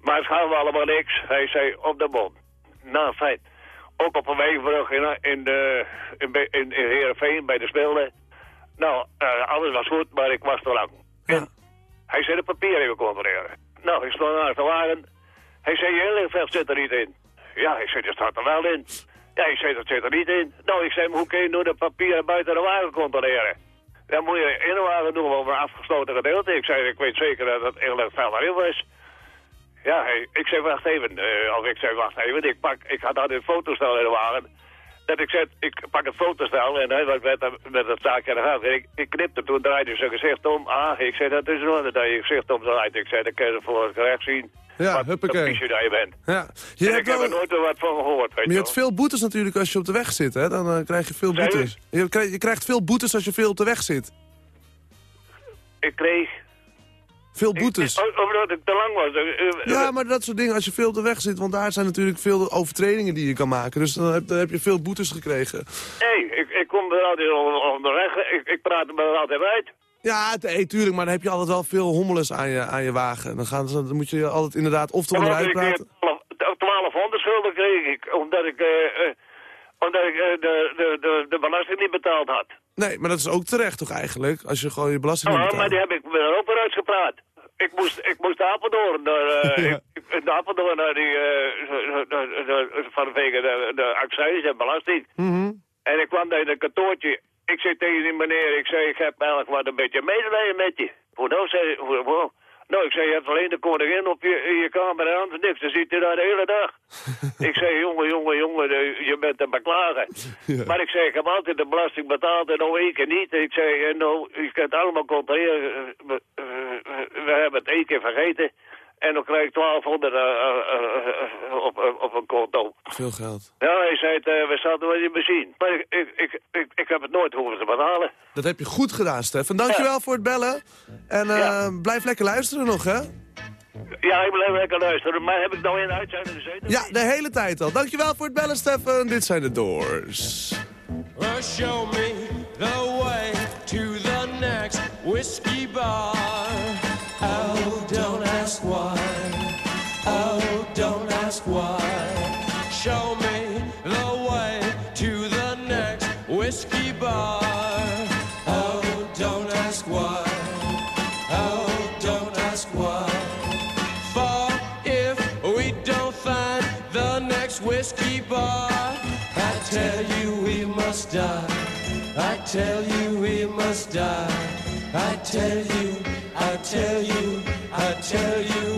Maar het gaven allemaal niks. Hij zei, op de bom. Nou, fijn. Ook op een wegenbrug in, in, de, in, in, in Heerenveen bij de Speelde. Nou, alles was goed, maar ik was te lang. En hij zei de papier even controleren. Nou, ik stond naast de wagen. Hij zei, je inlichtveld zit er niet in. Ja, ik zei, dat staat er wel in. Ja, ik zei, dat zit er niet in. Nou, ik zei, maar hoe kun je nu de papieren buiten de wagen controleren? Dan moet je in de wagen doen over een afgesloten gedeelte. Ik zei, ik weet zeker dat het inlichtveld erin was. Ja, ik zei, wacht even. eh, of ik zei, wacht even. Ik, pak, ik had altijd een fotostel in de wagen. Dat ik zei, ik pak een fotostel en hij was met, met het zaakje aan de gang. Ik, ik knipte, toen draaide zijn gezicht om. Ah, ik zei, dat is orde dat je gezicht omdraait. Ik zei, dan kun je voor het gerecht zien. Ja, wat huppakee. dat je bent. Ja. Je en hebt ik heb er nooit meer wat van gehoord, Maar je hebt veel boetes natuurlijk als je op de weg zit, hè? Dan eh, krijg je veel boetes. Je krijgt, je krijgt veel boetes als je veel op de weg zit. Ik kreeg... Veel boetes. Ik, omdat ik te lang was. Eh, eh, Ja, maar dat soort dingen als je veel op de weg zit. Want daar zijn natuurlijk veel overtredingen die je kan maken. Dus dan heb, dan heb je veel boetes gekregen. Nee, ik, ik kom er altijd on- onderweg. Ik, ik praat er altijd uit. Ja, nee, tuurlijk. Maar dan heb je altijd wel veel hommeles aan je, aan je wagen. Dan, gaan ze, dan moet je altijd inderdaad of te onderuit praten. weer 1200 schulden kreeg ik. Omdat ik, eh, eh, omdat ik eh, de, de, de, de belasting niet betaald had. Nee, maar dat is ook terecht toch eigenlijk? Als je gewoon je belasting niet betaalt. maar die heb ik weer ook weer uitgepraat. Ik moest, ik moest naar Apeldoorn, naar, Ja. ik, naar Apeldoorn naar die, de- de- de- vanwege de, de accijns en belasting. Mhm. En ik kwam daar in een kantoortje. Ik zei tegen die meneer, ik zei, ik heb eigenlijk wat een beetje medelijden met je. Hoe nou, zei hij, hoe-? Nou, ik zei, je hebt alleen de koningin op je, in je kamer en anders niks. Dan zit je daar de hele dag. ik zei, jongen, jongen, jongen, je bent te beklagen. Maar ik zei, ik heb altijd de belasting betaald en nou één keer niet. Ik zei, nou, je kunt allemaal controleren. We, we hebben het één keer vergeten. En dan krijg ik 1200 eh, eh, eh, op, op, op een konto. Veel geld. Ja, hij zei, het, eh, we zaten wel in benzine. Maar ik, ik, ik, ik, ik heb het nooit hoeven te betalen. Dat heb je goed gedaan, Stefan. Dankjewel voor het bellen. En eh, blijf lekker luisteren nog, hè? Ja, ik blijf lekker luisteren. Maar heb ik nou in de uitzending gezeten? Ja, de hele tijd al. Dankjewel voor het bellen, Stefan. Dit zijn de Doors. Well, show me the way to the next whiskey bar. Ask why. Oh, don't ask why. Show me the way to the next whiskey bar. Oh, don't ask why. Oh, don't ask why. For if we don't find the next whiskey bar, I tell you we must die. I tell you we must die. I tell you, I tell you, tell you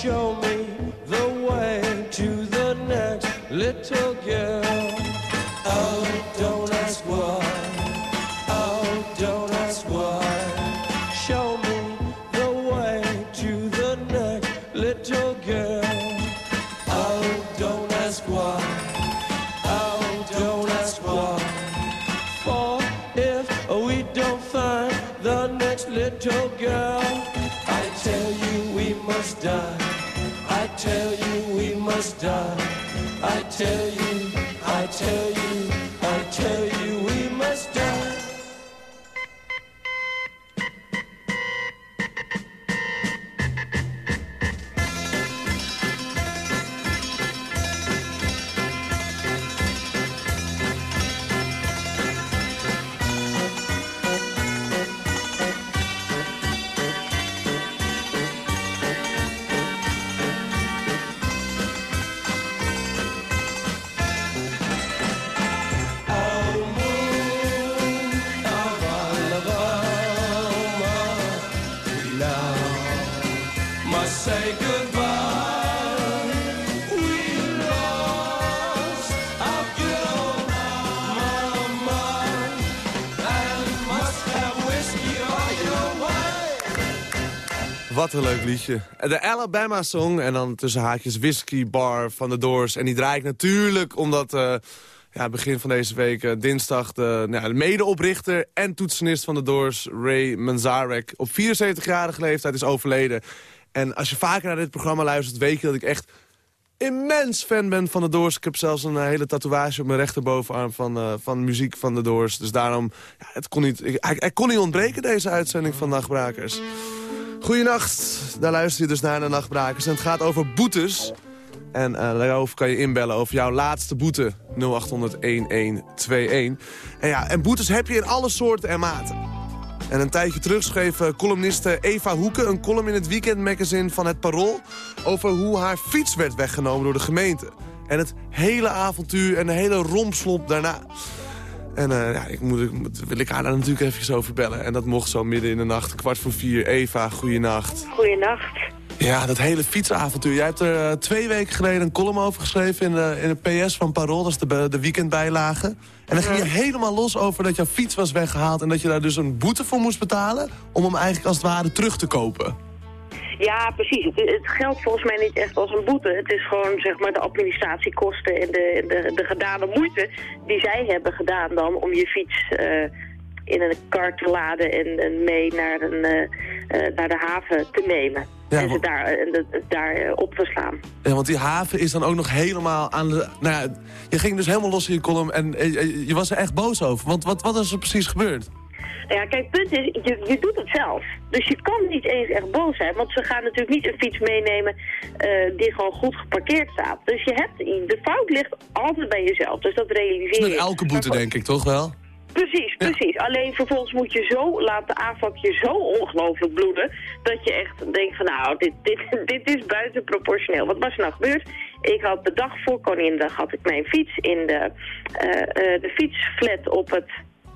show Wat een leuk liedje. De Alabama Song en dan tussen haakjes Whiskey Bar van de Doors. En die draai ik natuurlijk omdat eh, ja, begin van deze week, eh, dinsdag... de, nou, de medeoprichter en toetsenist van de Doors, Ray Manzarek... op 74-jarige leeftijd is overleden. En als je vaker naar dit programma luistert, weet je dat ik echt immens fan ben van de Doors. Ik heb zelfs een eh, hele tatoeage op mijn rechterbovenarm van, eh, van muziek van de Doors. Dus daarom, ja, het kon niet, ik, hij kon niet ontbreken, deze uitzending van Nachtbrakers. Goedenacht, daar luister je dus naar de Nachtbrakers. En het gaat over boetes. En eh, daarover kan je inbellen over jouw laatste boete. 0800-1121. En ja, en boetes heb je in alle soorten en maten. En een tijdje terug schreef eh, columniste Eva Hoeken... een column in het weekendmagazine van het Parool... over hoe haar fiets werd weggenomen door de gemeente. En het hele avontuur en de hele rompslomp daarna. En eh, ja, ik moet, ik moet- wil ik haar daar natuurlijk even over bellen. En dat mocht zo midden in de nacht, kwart voor vier. Eva, goeienacht. Goeienacht. Ja, dat hele fietsavontuur. Jij hebt er eh, twee weken geleden een column over geschreven in, de in het PS van Parool. Dat is de, de weekendbijlage. En dan ging je helemaal los over dat jouw fiets was weggehaald... en dat je daar dus een boete voor moest betalen... om hem eigenlijk als het ware terug te kopen. Ja, precies. Het, geldt volgens mij niet echt als een boete. Het is gewoon zeg maar de administratiekosten en de, de, de gedane moeite die zij hebben gedaan dan om je fiets eh, in een kar te laden en, en mee naar, een, eh, eh, naar de haven te nemen. en ze daar, en de- daar op te slaan. Ja, want die haven is dan ook nog helemaal aan de... Nou ja, je ging dus helemaal los in je column en je was er echt boos over. Want wat, wat is er precies gebeurd? Nou Ja, kijk, het punt is, je, je doet het zelf. Dus je kan niet eens echt boos zijn. Want ze gaan natuurlijk niet een fiets meenemen eh, die gewoon goed geparkeerd staat. Dus je hebt, de fout ligt altijd bij jezelf. Dus dat realiseer is je. met elke boete, denk ik, toch wel? Precies, precies. Alleen vervolgens moet je zo, laat de aanvak je zo ongelooflijk bloeden, dat je echt denkt van nou, dit, dit, dit is buitenproportioneel. Wat was er nou gebeurd? Ik had de dag voor Koninginnedag had ik mijn fiets in de, eh, de fietsflat op het,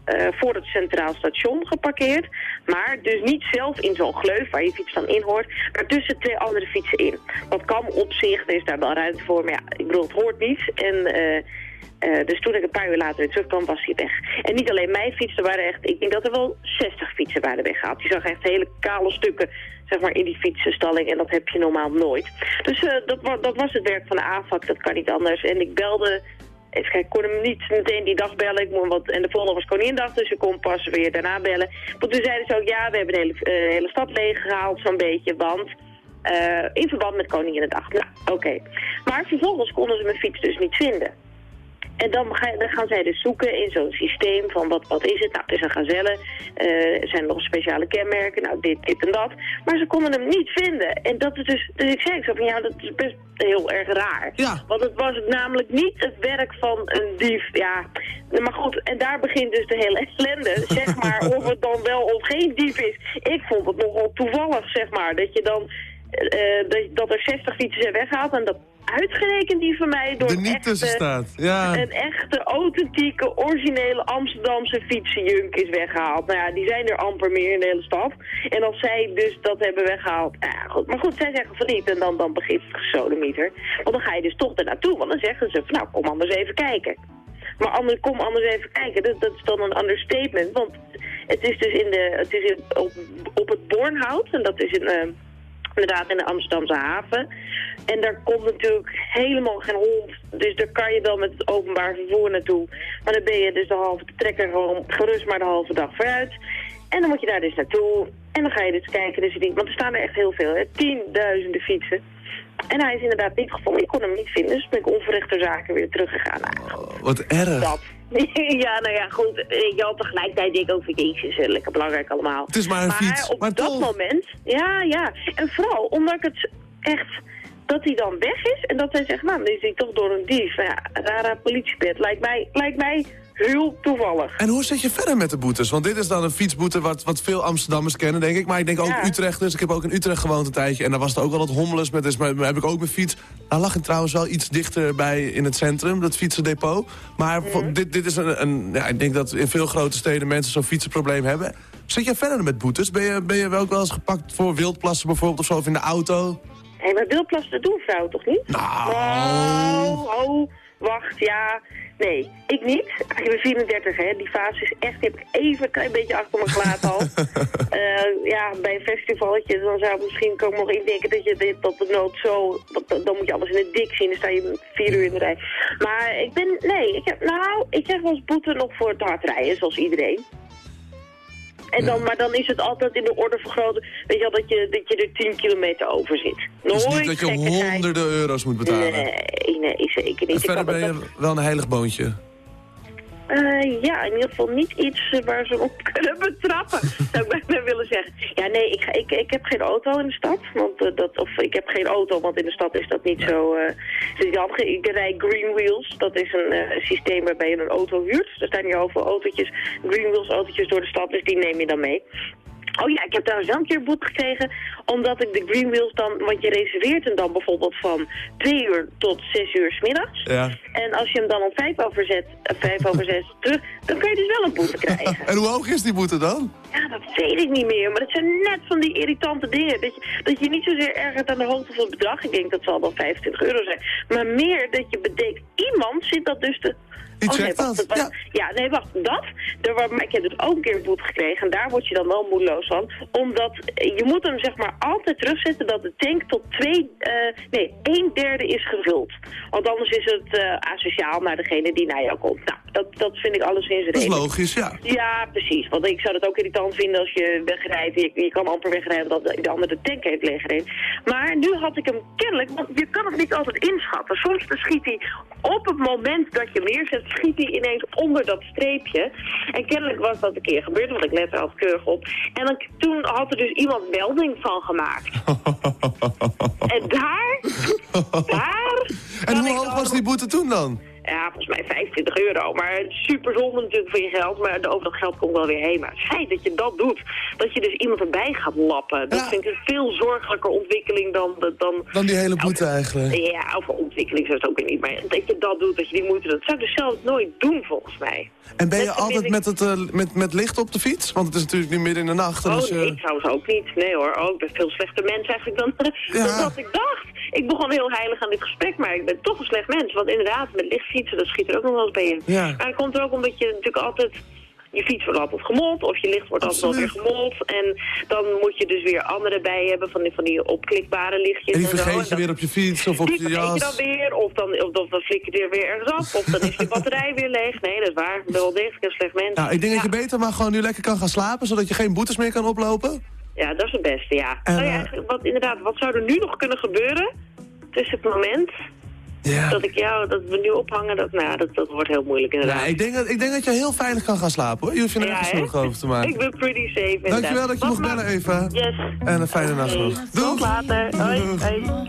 eh, voor het Centraal Station geparkeerd. Maar dus niet zelf in zo'n gleuf waar je fiets dan in hoort, maar tussen twee andere fietsen in. Dat kan op zich, er is daar wel ruimte voor, maar ja, ik bedoel, het hoort niet. En... eh, eh, dus toen ik een paar uur later weer terugkwam, was hij weg. En niet alleen mijn fiets, er waren echt, ik denk dat er wel 60 fietsen waren weggehaald. Je zag echt hele kale stukken zeg maar, in die fietsenstalling en dat heb je normaal nooit. Dus dat, dat was het werk van de aanvak, dat kan niet anders. En ik belde, ik kon hem niet meteen die dag bellen. Ik moet wat, en de volgende was Koninginnedag, dus ik kon pas weer daarna bellen. Maar toen zeiden ze ook, ja, we hebben de hele, eh, hele stad leeggehaald zo'n beetje, want eh, in verband met Koninginnedag. Nou, oké. Maar vervolgens konden ze mijn fiets dus niet vinden. En dan, ga, dan gaan zij dus zoeken in zo'n systeem van wat, wat is het? Nou, het is een gazelle. Er zijn nog speciale kenmerken. Nou, dit, dit en dat. Maar ze konden hem niet vinden. En dat is dus... Dus ik zei zo van, ja, dat is best heel erg raar. Want het was namelijk niet het werk van een dief. Ja, maar goed. En daar begint dus de hele ellende. Zeg maar, of het dan wel of geen dief is. Ik vond het nogal toevallig, zeg maar. Dat je dan... eh, dat, er 60 fietsen zijn weggehaald en dat uitgerekend die van mij door een niet echte, tussen staat. Ja. een echte, authentieke, originele Amsterdamse fietsenjunk is weggehaald. Nou ja, die zijn er amper meer in de hele stad. En als zij dus dat hebben weggehaald, nou ja, goed. Maar goed, zij zeggen van niet en dan, dan begint het gesodemieter. Want dan ga je dus toch naartoe, want dan zeggen ze van nou, kom anders even kijken. Maar anders, kom anders even kijken, dat, dat is dan een understatement. Want het is dus in de, het is in, op, op het Bornhout, en dat is in... eh, inderdaad in de Amsterdamse haven. En daar komt natuurlijk helemaal geen hond. Dus daar kan je dan met het openbaar vervoer naartoe. Maar dan ben je dus de halve trekker gewoon gerust maar de halve dag vooruit. En dan moet je daar dus naartoe. En dan ga je dus kijken. Dus die, want er staan er echt heel veel. Hè? Tienduizenden fietsen. En hij is inderdaad niet gevonden. Ik kon hem niet vinden. Dus ben ik onverrichter zaken weer teruggegaan. Nou, Wat erg. dat. ja, nou ja, goed. Eh, Je had tegelijkertijd denk ik ook weer, jezus, lekker belangrijk allemaal. Het is maar een fiets, op maar dat toch. moment, ja, ja. En vooral omdat ik het echt, dat hij dan weg is en dat hij zegt, nou, dan is hij toch door een dief. Ja, rara politiepet. Lijkt mij, lijkt mij heel toevallig. En hoe zit je verder met de boetes? Want dit is dan een fietsboete wat, wat veel Amsterdammers kennen, denk ik. Maar ik denk ook Ja. Utrechters. Ik heb ook in Utrecht gewoond een tijdje. En daar was er ook wel wat hommeles met. Dus maar, maar heb ik ook mijn fiets. Daar lag ik trouwens wel iets dichter bij in het centrum, dat fietsendepot. Maar dit, dit is een, een... Ja, ik denk dat in veel grote steden mensen zo'n fietsenprobleem hebben. Zit je verder met boetes? Ben je, ben je wel ook wel eens gepakt voor wildplassen bijvoorbeeld of zo, of in de auto? Hé, maar wildplassen, doen vrouwen toch niet? Nou. Oh, wacht, ja. Nee, ik niet. Ik ben 34, hè. Die fase is echt, die heb ik even een klein beetje achter me gelaten al. Eh, ja, bij een festivaletje, dan zou ik misschien ook nog indenken dat je dit tot de nood zo... dat- dan moet je alles in het dik zien, dan sta je vier uur in de rij. Maar ik ben, nee, ik heb, nou, ik krijg wel eens boete nog voor het hard rijden, zoals iedereen. En dan, Maar dan is het altijd in de orde vergroten, weet je wel, dat je, dat je er 10 kilometer over zit. Dus Nooit niet dat je honderden euro's moet betalen. Nee, nee, zeker niet. En verder ben je wel een heilig boontje. Eh, ja, in ieder geval niet iets eh, waar ze op kunnen betrappen, zou ik bijna willen zeggen. Ja, nee, ik, ik, ik heb geen auto in de stad. Want, eh, dat, of ik heb geen auto, want in de stad is dat niet zo... dus ik, rijd Green Wheels. Dat is een systeem waarbij je een auto huurt. Er staan hier overal autootjes, Green Wheels autootjes door de stad, dus die neem je dan mee. Oh ja, ik heb trouwens wel een keer boete gekregen, omdat ik de Green Wheels dan, want je reserveert hem dan bijvoorbeeld van 2 uur tot 6 uur 's middags. Ja. En als je hem dan om 5 over, zet, eh, vijf over 6 terug, dan kun je dus wel een boete krijgen. En hoe hoog is die boete dan? Ja, dat weet ik niet meer, maar dat zijn net van die irritante dingen. Dat je, dat je niet zozeer ergert aan de hoogte van het bedrag, ik denk dat zal dan 25 euro zijn. Maar meer dat je bedenkt, iemand zit dat dus te... Wie Oh, nee, wacht, dat? het was- ja. nee, wacht, dat. Er, wa- maar ik heb dus ook een keer een boete gekregen en daar word je dan wel moedeloos van. Omdat eh, je moet hem zeg maar altijd terugzetten dat de tank tot twee, eh, nee, een derde is gevuld. Want anders is het eh, asociaal naar degene die naar jou komt. Nou, dat, dat vind ik alleszins Dat is redelijk. logisch, ja. Ja, precies. Want ik zou dat ook irritant vinden als je wegrijdt. Je, je kan amper wegrijden omdat de ander de tank heeft leeggereden. Maar nu had ik hem kennelijk, want je kan het niet altijd inschatten. Soms schiet hij op het moment dat je hem neerzet, schiet hij ineens onder dat streepje. En kennelijk was dat een keer gebeurd, want ik let er altijd keurig op. En dan, toen had er dus iemand melding van gemaakt. en daar, daar... En hoe hoog was die boete toen dan? Ja, volgens mij 25 euro. Maar super zonde natuurlijk voor je geld. Maar over dat geld komt wel weer heen. Maar het feit dat je dat doet, dat je dus iemand erbij gaat lappen. Dat vind ik een veel zorgelijker ontwikkeling dan... dan Dan die hele boete eigenlijk. ja, of ontwikkeling is het ook weer niet. Maar dat je dat doet, dat je die moeite doet. Dat zou ik dus zelf nooit doen, volgens mij. En ben je altijd met, het, eh, met, met licht op de fiets? Want het is natuurlijk nu midden in de nacht. Oh als je... nee, trouwens ook niet. Nee hoor, oh, ik ben veel slechter mens eigenlijk dan, dan dat ik dacht. Ik begon heel heilig aan dit gesprek, maar ik ben toch een slecht mens. Want inderdaad, met lichtfietsen, dat schiet er ook nog wel eens bij in. Ja. Maar dat komt er ook omdat je natuurlijk altijd... Je fiets wordt altijd gemold, of je licht wordt altijd weer gemold. En dan moet je dus weer andere bij hebben van die, van die opklikbare lichtjes. En die vergeet je dan- weer op je fiets of op die je vergeet je jas. dan weer, of dan, of, dan flikkert je er weer ergens af, of dan is je batterij weer leeg. Nee, dat is waar. Ik ben wel degelijk een slecht mens. Nou, ik denk Ja. dat je beter maar gewoon nu lekker kan gaan slapen... zodat je geen boetes meer kan oplopen. Ja, dat is het beste, ja. En, nou ja, eh, wat, inderdaad, wat zou er nu nog kunnen gebeuren tussen het moment Ja. dat ik jou, dat we nu ophangen, dat, nou, ja, dat, dat wordt heel moeilijk inderdaad. Ja, ik denk, dat, ik denk dat je heel veilig kan gaan slapen hoor. Je hoeft je nergens hè? zorgen over te maken. Ik ben pretty safe inderdaad. Dankjewel dat je mocht bellen, Eva. Yes. En een fijne nacht nog. Tot later. Hoi. Hoi.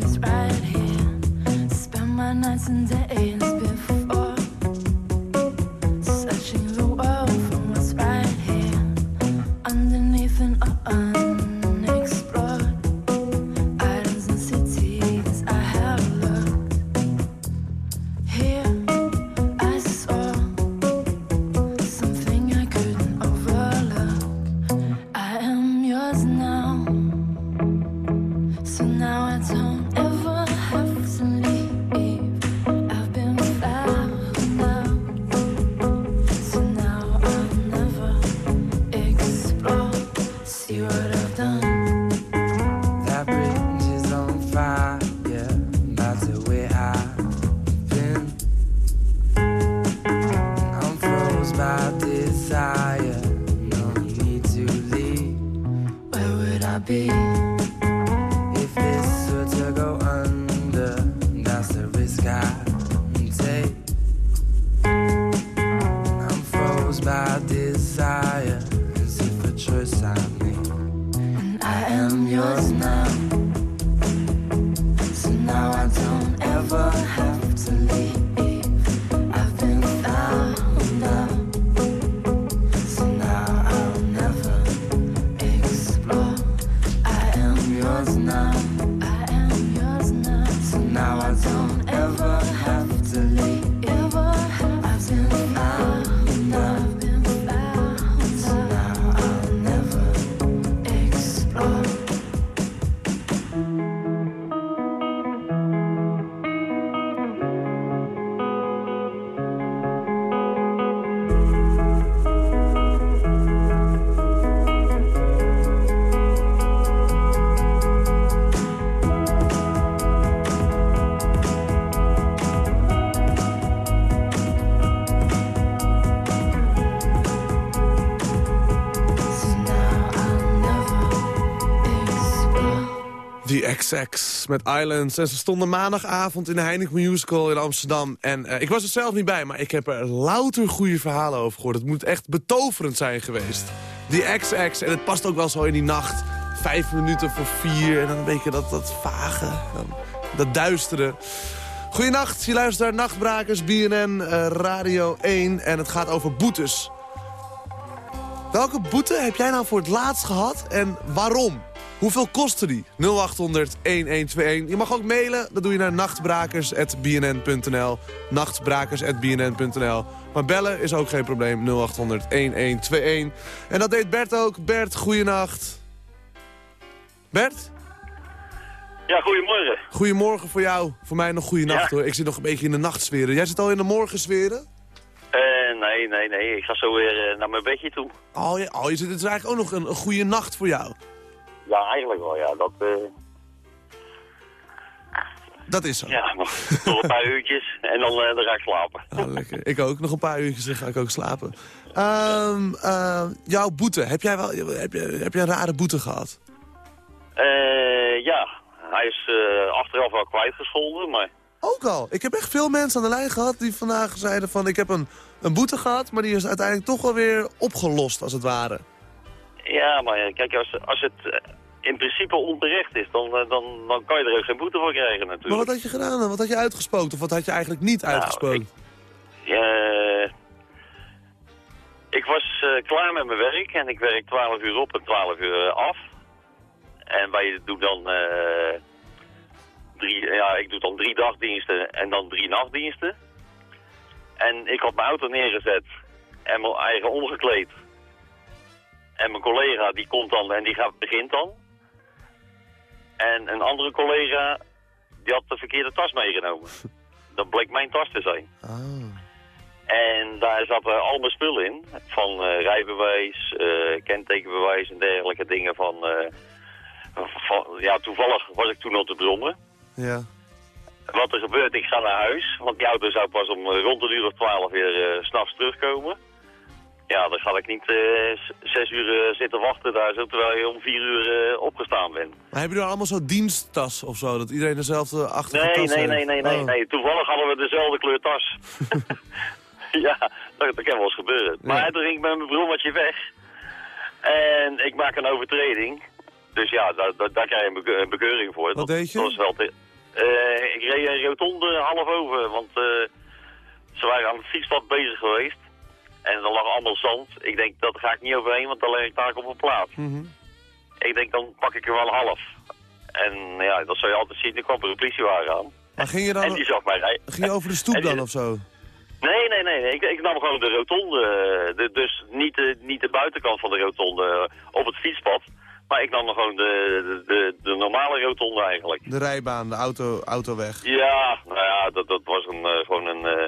It's right here. Spend my nights and days before searching the world for what's right here underneath and yours now. So now I don't ever have to leave. Met Islands. En ze stonden maandagavond in de Heineken Musical in Amsterdam. En eh, ik was er zelf niet bij, maar ik heb er louter goede verhalen over gehoord. Het moet echt betoverend zijn geweest. The XX, en het past ook wel zo in die nacht. Vijf minuten voor vier en dan een beetje dat, dat vage, dat duistere. Goedenacht, je luistert naar Nachtbrakers, BNN, eh, Radio 1. En het gaat over boetes. Welke boete heb jij nou voor het laatst gehad en waarom? Hoeveel kostte die? 0800 1121. Je mag ook mailen, dat doe je naar nachtbrakers.bnn.nl. Nachtbrakers.bnn.nl. Maar bellen is ook geen probleem, 0800 1121. En dat deed Bert ook. Bert, goeienacht. Bert? Ja, goedemorgen. Goedemorgen voor jou. Voor mij nog goeienacht Ja. hoor. Ik zit nog een beetje in de nachtsferen. Jij zit al in de morgensferen? Eh, nee, nee, nee. Ik ga zo weer eh, naar mijn bedje toe. Oh, je, oh, je zit, het is eigenlijk ook nog een, een goede nacht voor jou. Ja, eigenlijk wel, ja. Dat, eh, Dat is zo. ja, nog, nog een paar uurtjes en dan, eh, dan ga ik slapen. Ah, lekker. Ik ook. Nog een paar uurtjes dan ga ik ook slapen. Ehm, eh, jouw boete. Heb jij, wel, heb, je, heb je een rare boete gehad? Eh, ja, hij is achteraf wel kwijtgescholden, maar... Ook al. Ik heb echt veel mensen aan de lijn gehad die vandaag zeiden van... ik heb een, een boete gehad, maar die is uiteindelijk toch wel weer opgelost, als het ware. Ja, maar kijk, als, als het in principe onterecht is, dan, eh, dan, dan kan je er ook geen boete voor krijgen Maar natuurlijk. wat had je gedaan dan? Wat had je uitgespookt? Of wat had je eigenlijk niet uitgespookt? Eh, ik was eh, klaar met mijn werk en ik werk 12 uur op en 12 uur eh, af. En wij doen dan drie, ja, ik doe dan drie dagdiensten en dan drie nachtdiensten. En ik had mijn auto neergezet en mijn eigen omgekleed. En mijn collega die komt dan en die gaat, begint dan. En een andere collega die had de verkeerde tas meegenomen. Dat bleek mijn tas te zijn. En daar zaten al mijn spullen in. Van eh, rijbewijs, eh, kentekenbewijs en dergelijke dingen van... eh, van- ja, toevallig was ik toen op de brommen. Ja. Wat er gebeurt, ik ga naar huis. Want die auto zou pas om rond een uur of twaalf weer 's s'nachts terugkomen. Ja, dan ga ik niet eh, zes uur eh, zitten wachten daar zo, terwijl je om vier uur eh, opgestaan bent. Maar hebben jullie allemaal zo'n diensttas of zo? Dat iedereen dezelfde achtige Nee, nee, nee, nee, nee, Oh. nee. Toevallig hadden we dezelfde kleur tas. ja, dat, kan wel eens gebeuren. Maar toen ging ik met mijn brommertje weg. En ik maak een overtreding. Dus ja, daar, daar, krijg je een, beke- een bekeuring voor. Wat dat, deed je? Dat was wel te- ik reed een rotonde half over, want ze waren aan het fietspad bezig geweest. En er lag allemaal zand. Ik denk, dat ga ik niet overheen, want dan leg ik daar op een plaat. Mhm. Ik denk, dan pak ik er wel half. En ja, dat zou je altijd zien. Er kwam er een politiewagen aan. Maar ging je En dan die zag mij rijden. ging je over de stoep En dan of zo? Nee, nee, nee. nee. Ik, ik nam gewoon de rotonde. eh, De, dus niet de, niet de buitenkant van de rotonde eh, op het fietspad. Maar ik nam gewoon de, de, de, normale rotonde eigenlijk. De rijbaan, de auto, autoweg. Ja, nou ja, dat, dat was een, eh, gewoon een eh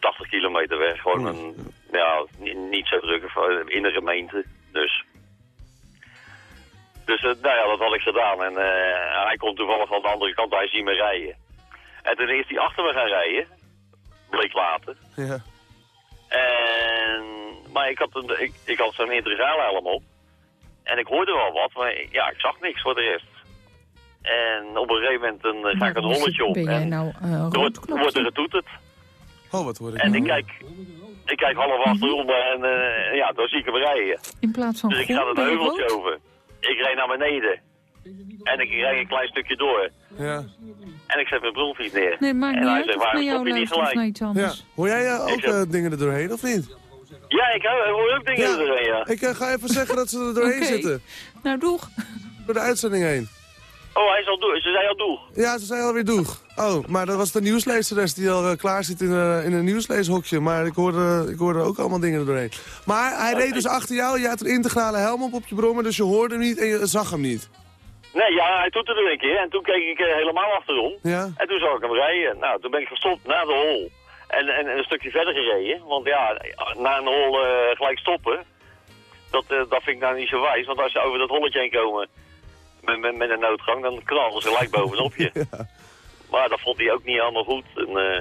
80 kilometer weg. Gewoon een, ja, niet, zo druk eh, in de gemeente. Dus. Dus eh, nou ja, dat had ik gedaan. En eh, hij komt toevallig van de andere kant, hij ziet me rijden. En toen is hij achter me gaan rijden. Bleek later. Ja. En, maar ik had, een, ik, ik had zo'n helm op. En ik hoorde wel wat, maar ja, ik zag niks voor de rest. En op een gegeven moment dan, ga ik een Waarom rolletje op. Ben jij En nou rood wordt, wordt er getoeterd. Oh, wat hoor ik En nou? ik kijk, ik kijk half achterom en eh, ja, dan zie ik hem rijden. In plaats van Dus ik ga er een je heuveltje rood? over. Ik rijd naar beneden. En ik rijd een klein stukje door. Ja. En ik zet mijn bronfiets neer. Nee, maakt en niet hij zegt, waarom stop je niet gelijk? Ja. Hoor jij eh, ook eh, dingen er doorheen of niet? Ja, ik hou- hoor ook dingen Ja. erin, ja. Ik ga even zeggen dat ze er doorheen Oké. zitten. Nou, doeg. Door de uitzending heen. Oh, hij is al door. Ze zei al doe. Ja, ze zei alweer doeg. Oh, maar dat was de nieuwslezeres die al eh, klaar zit in, eh, in een nieuwsleeshokje. Maar ik hoorde, ik hoorde ook allemaal dingen er doorheen. Maar hij reed dus achter jou, je had een integrale helm op op je brommer, dus je hoorde hem niet en je zag hem niet. Nee, ja, hij er een keer. En toen keek ik eh, helemaal achterom. Ja? En toen zag ik hem rijden. Nou, toen ben ik gestopt na de hol. En, en, en een stukje verder gereden. Want ja, na een hol gelijk stoppen. Dat, dat vind ik nou niet zo wijs. Want als ze over dat holletje heen komen met, met, met een noodgang, dan knallen ze gelijk bovenop je. Maar dat vond hij ook niet helemaal goed. En, eh,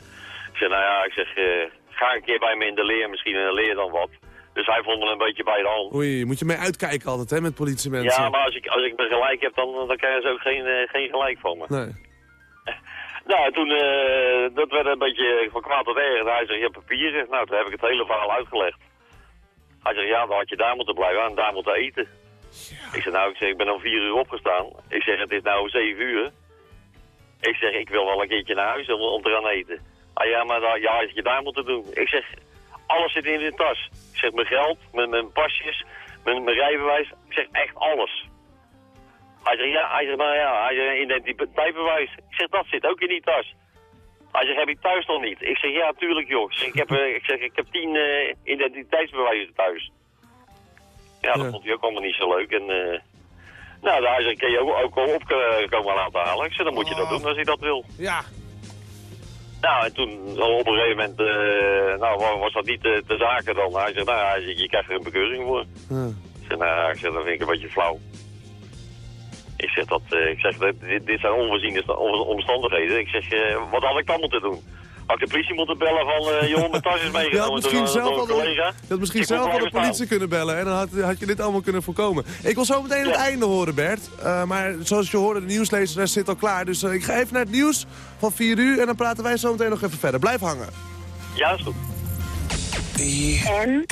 ik zeg, nou ja, ik zeg, eh, ga een keer bij me in de leer. Misschien in de leer dan wat. Dus hij vond me een beetje bij de hand. Oei, moet je mee uitkijken altijd, hè, met politiemensen. Ja, maar als ik, als ik me gelijk heb, dan, dan krijgen ze ook geen, eh, geen gelijk van me. Nee. Nou, toen, eh, dat werd een beetje van kwaad tot erg. En hij zegt, je hebt papieren. Nou, toen heb ik het hele verhaal uitgelegd. Hij zegt, ja, dan had je daar moeten blijven en daar moeten eten. Ik zeg, nou, ik, zeg, ik ben om vier uur opgestaan. Ik zeg, het is nou zeven uur. Ik zeg, ik wil wel een keertje naar huis om, te gaan eten. Ah ja, maar dan, ja, je daar moeten doen. Ik zeg, alles zit in de tas. Ik zeg, mijn geld, mijn, mijn pasjes, mijn, mijn rijbewijs. Ik zeg, echt alles. Hij zegt, ja, hij zegt, nou ja, hij zegt, identiteitsbewijs. Ik zeg, dat zit ook in die tas. Hij zegt, heb ik thuis nog niet? Ik zeg, ja, tuurlijk joh. Ik zeg, ik heb, eh, ik, zeg, ik heb tien eh, identiteitsbewijzen thuis. Ja, dat vond hij ook allemaal niet zo leuk. En, eh, nou, hij zegt, kun je ook, ook wel op komen laten halen? Ik zeg, dan moet je dat doen als hij dat wil. Ja. Nou, en toen op een gegeven moment, eh, nou, wa- was dat niet te, te zaken dan. Hij zegt, nou, hij je krijgt er een bekeuring voor. Ik zeg, nou, ik zeg, dat vind ik een beetje flauw. Ik zeg, dat, eh, ik zeg dit, dit zijn onvoorziene sta- om- omstandigheden. Ik zeg, wat had ik dan moeten doen? Had de politie moeten bellen van, eh joh, mijn tas is Je had meegenomen door, misschien zelf door al collega. je had misschien Ik moet zelf al de politie staan. kunnen bellen en dan had, had je dit allemaal kunnen voorkomen. Ik wil zo meteen het einde horen, Bert. Eh, maar zoals je hoorde, de nieuwslezer zit al klaar. Dus eh, ik ga even naar het nieuws van 4 uur en dan praten wij zo meteen nog even verder. Blijf hangen. Ja, dat is goed. En?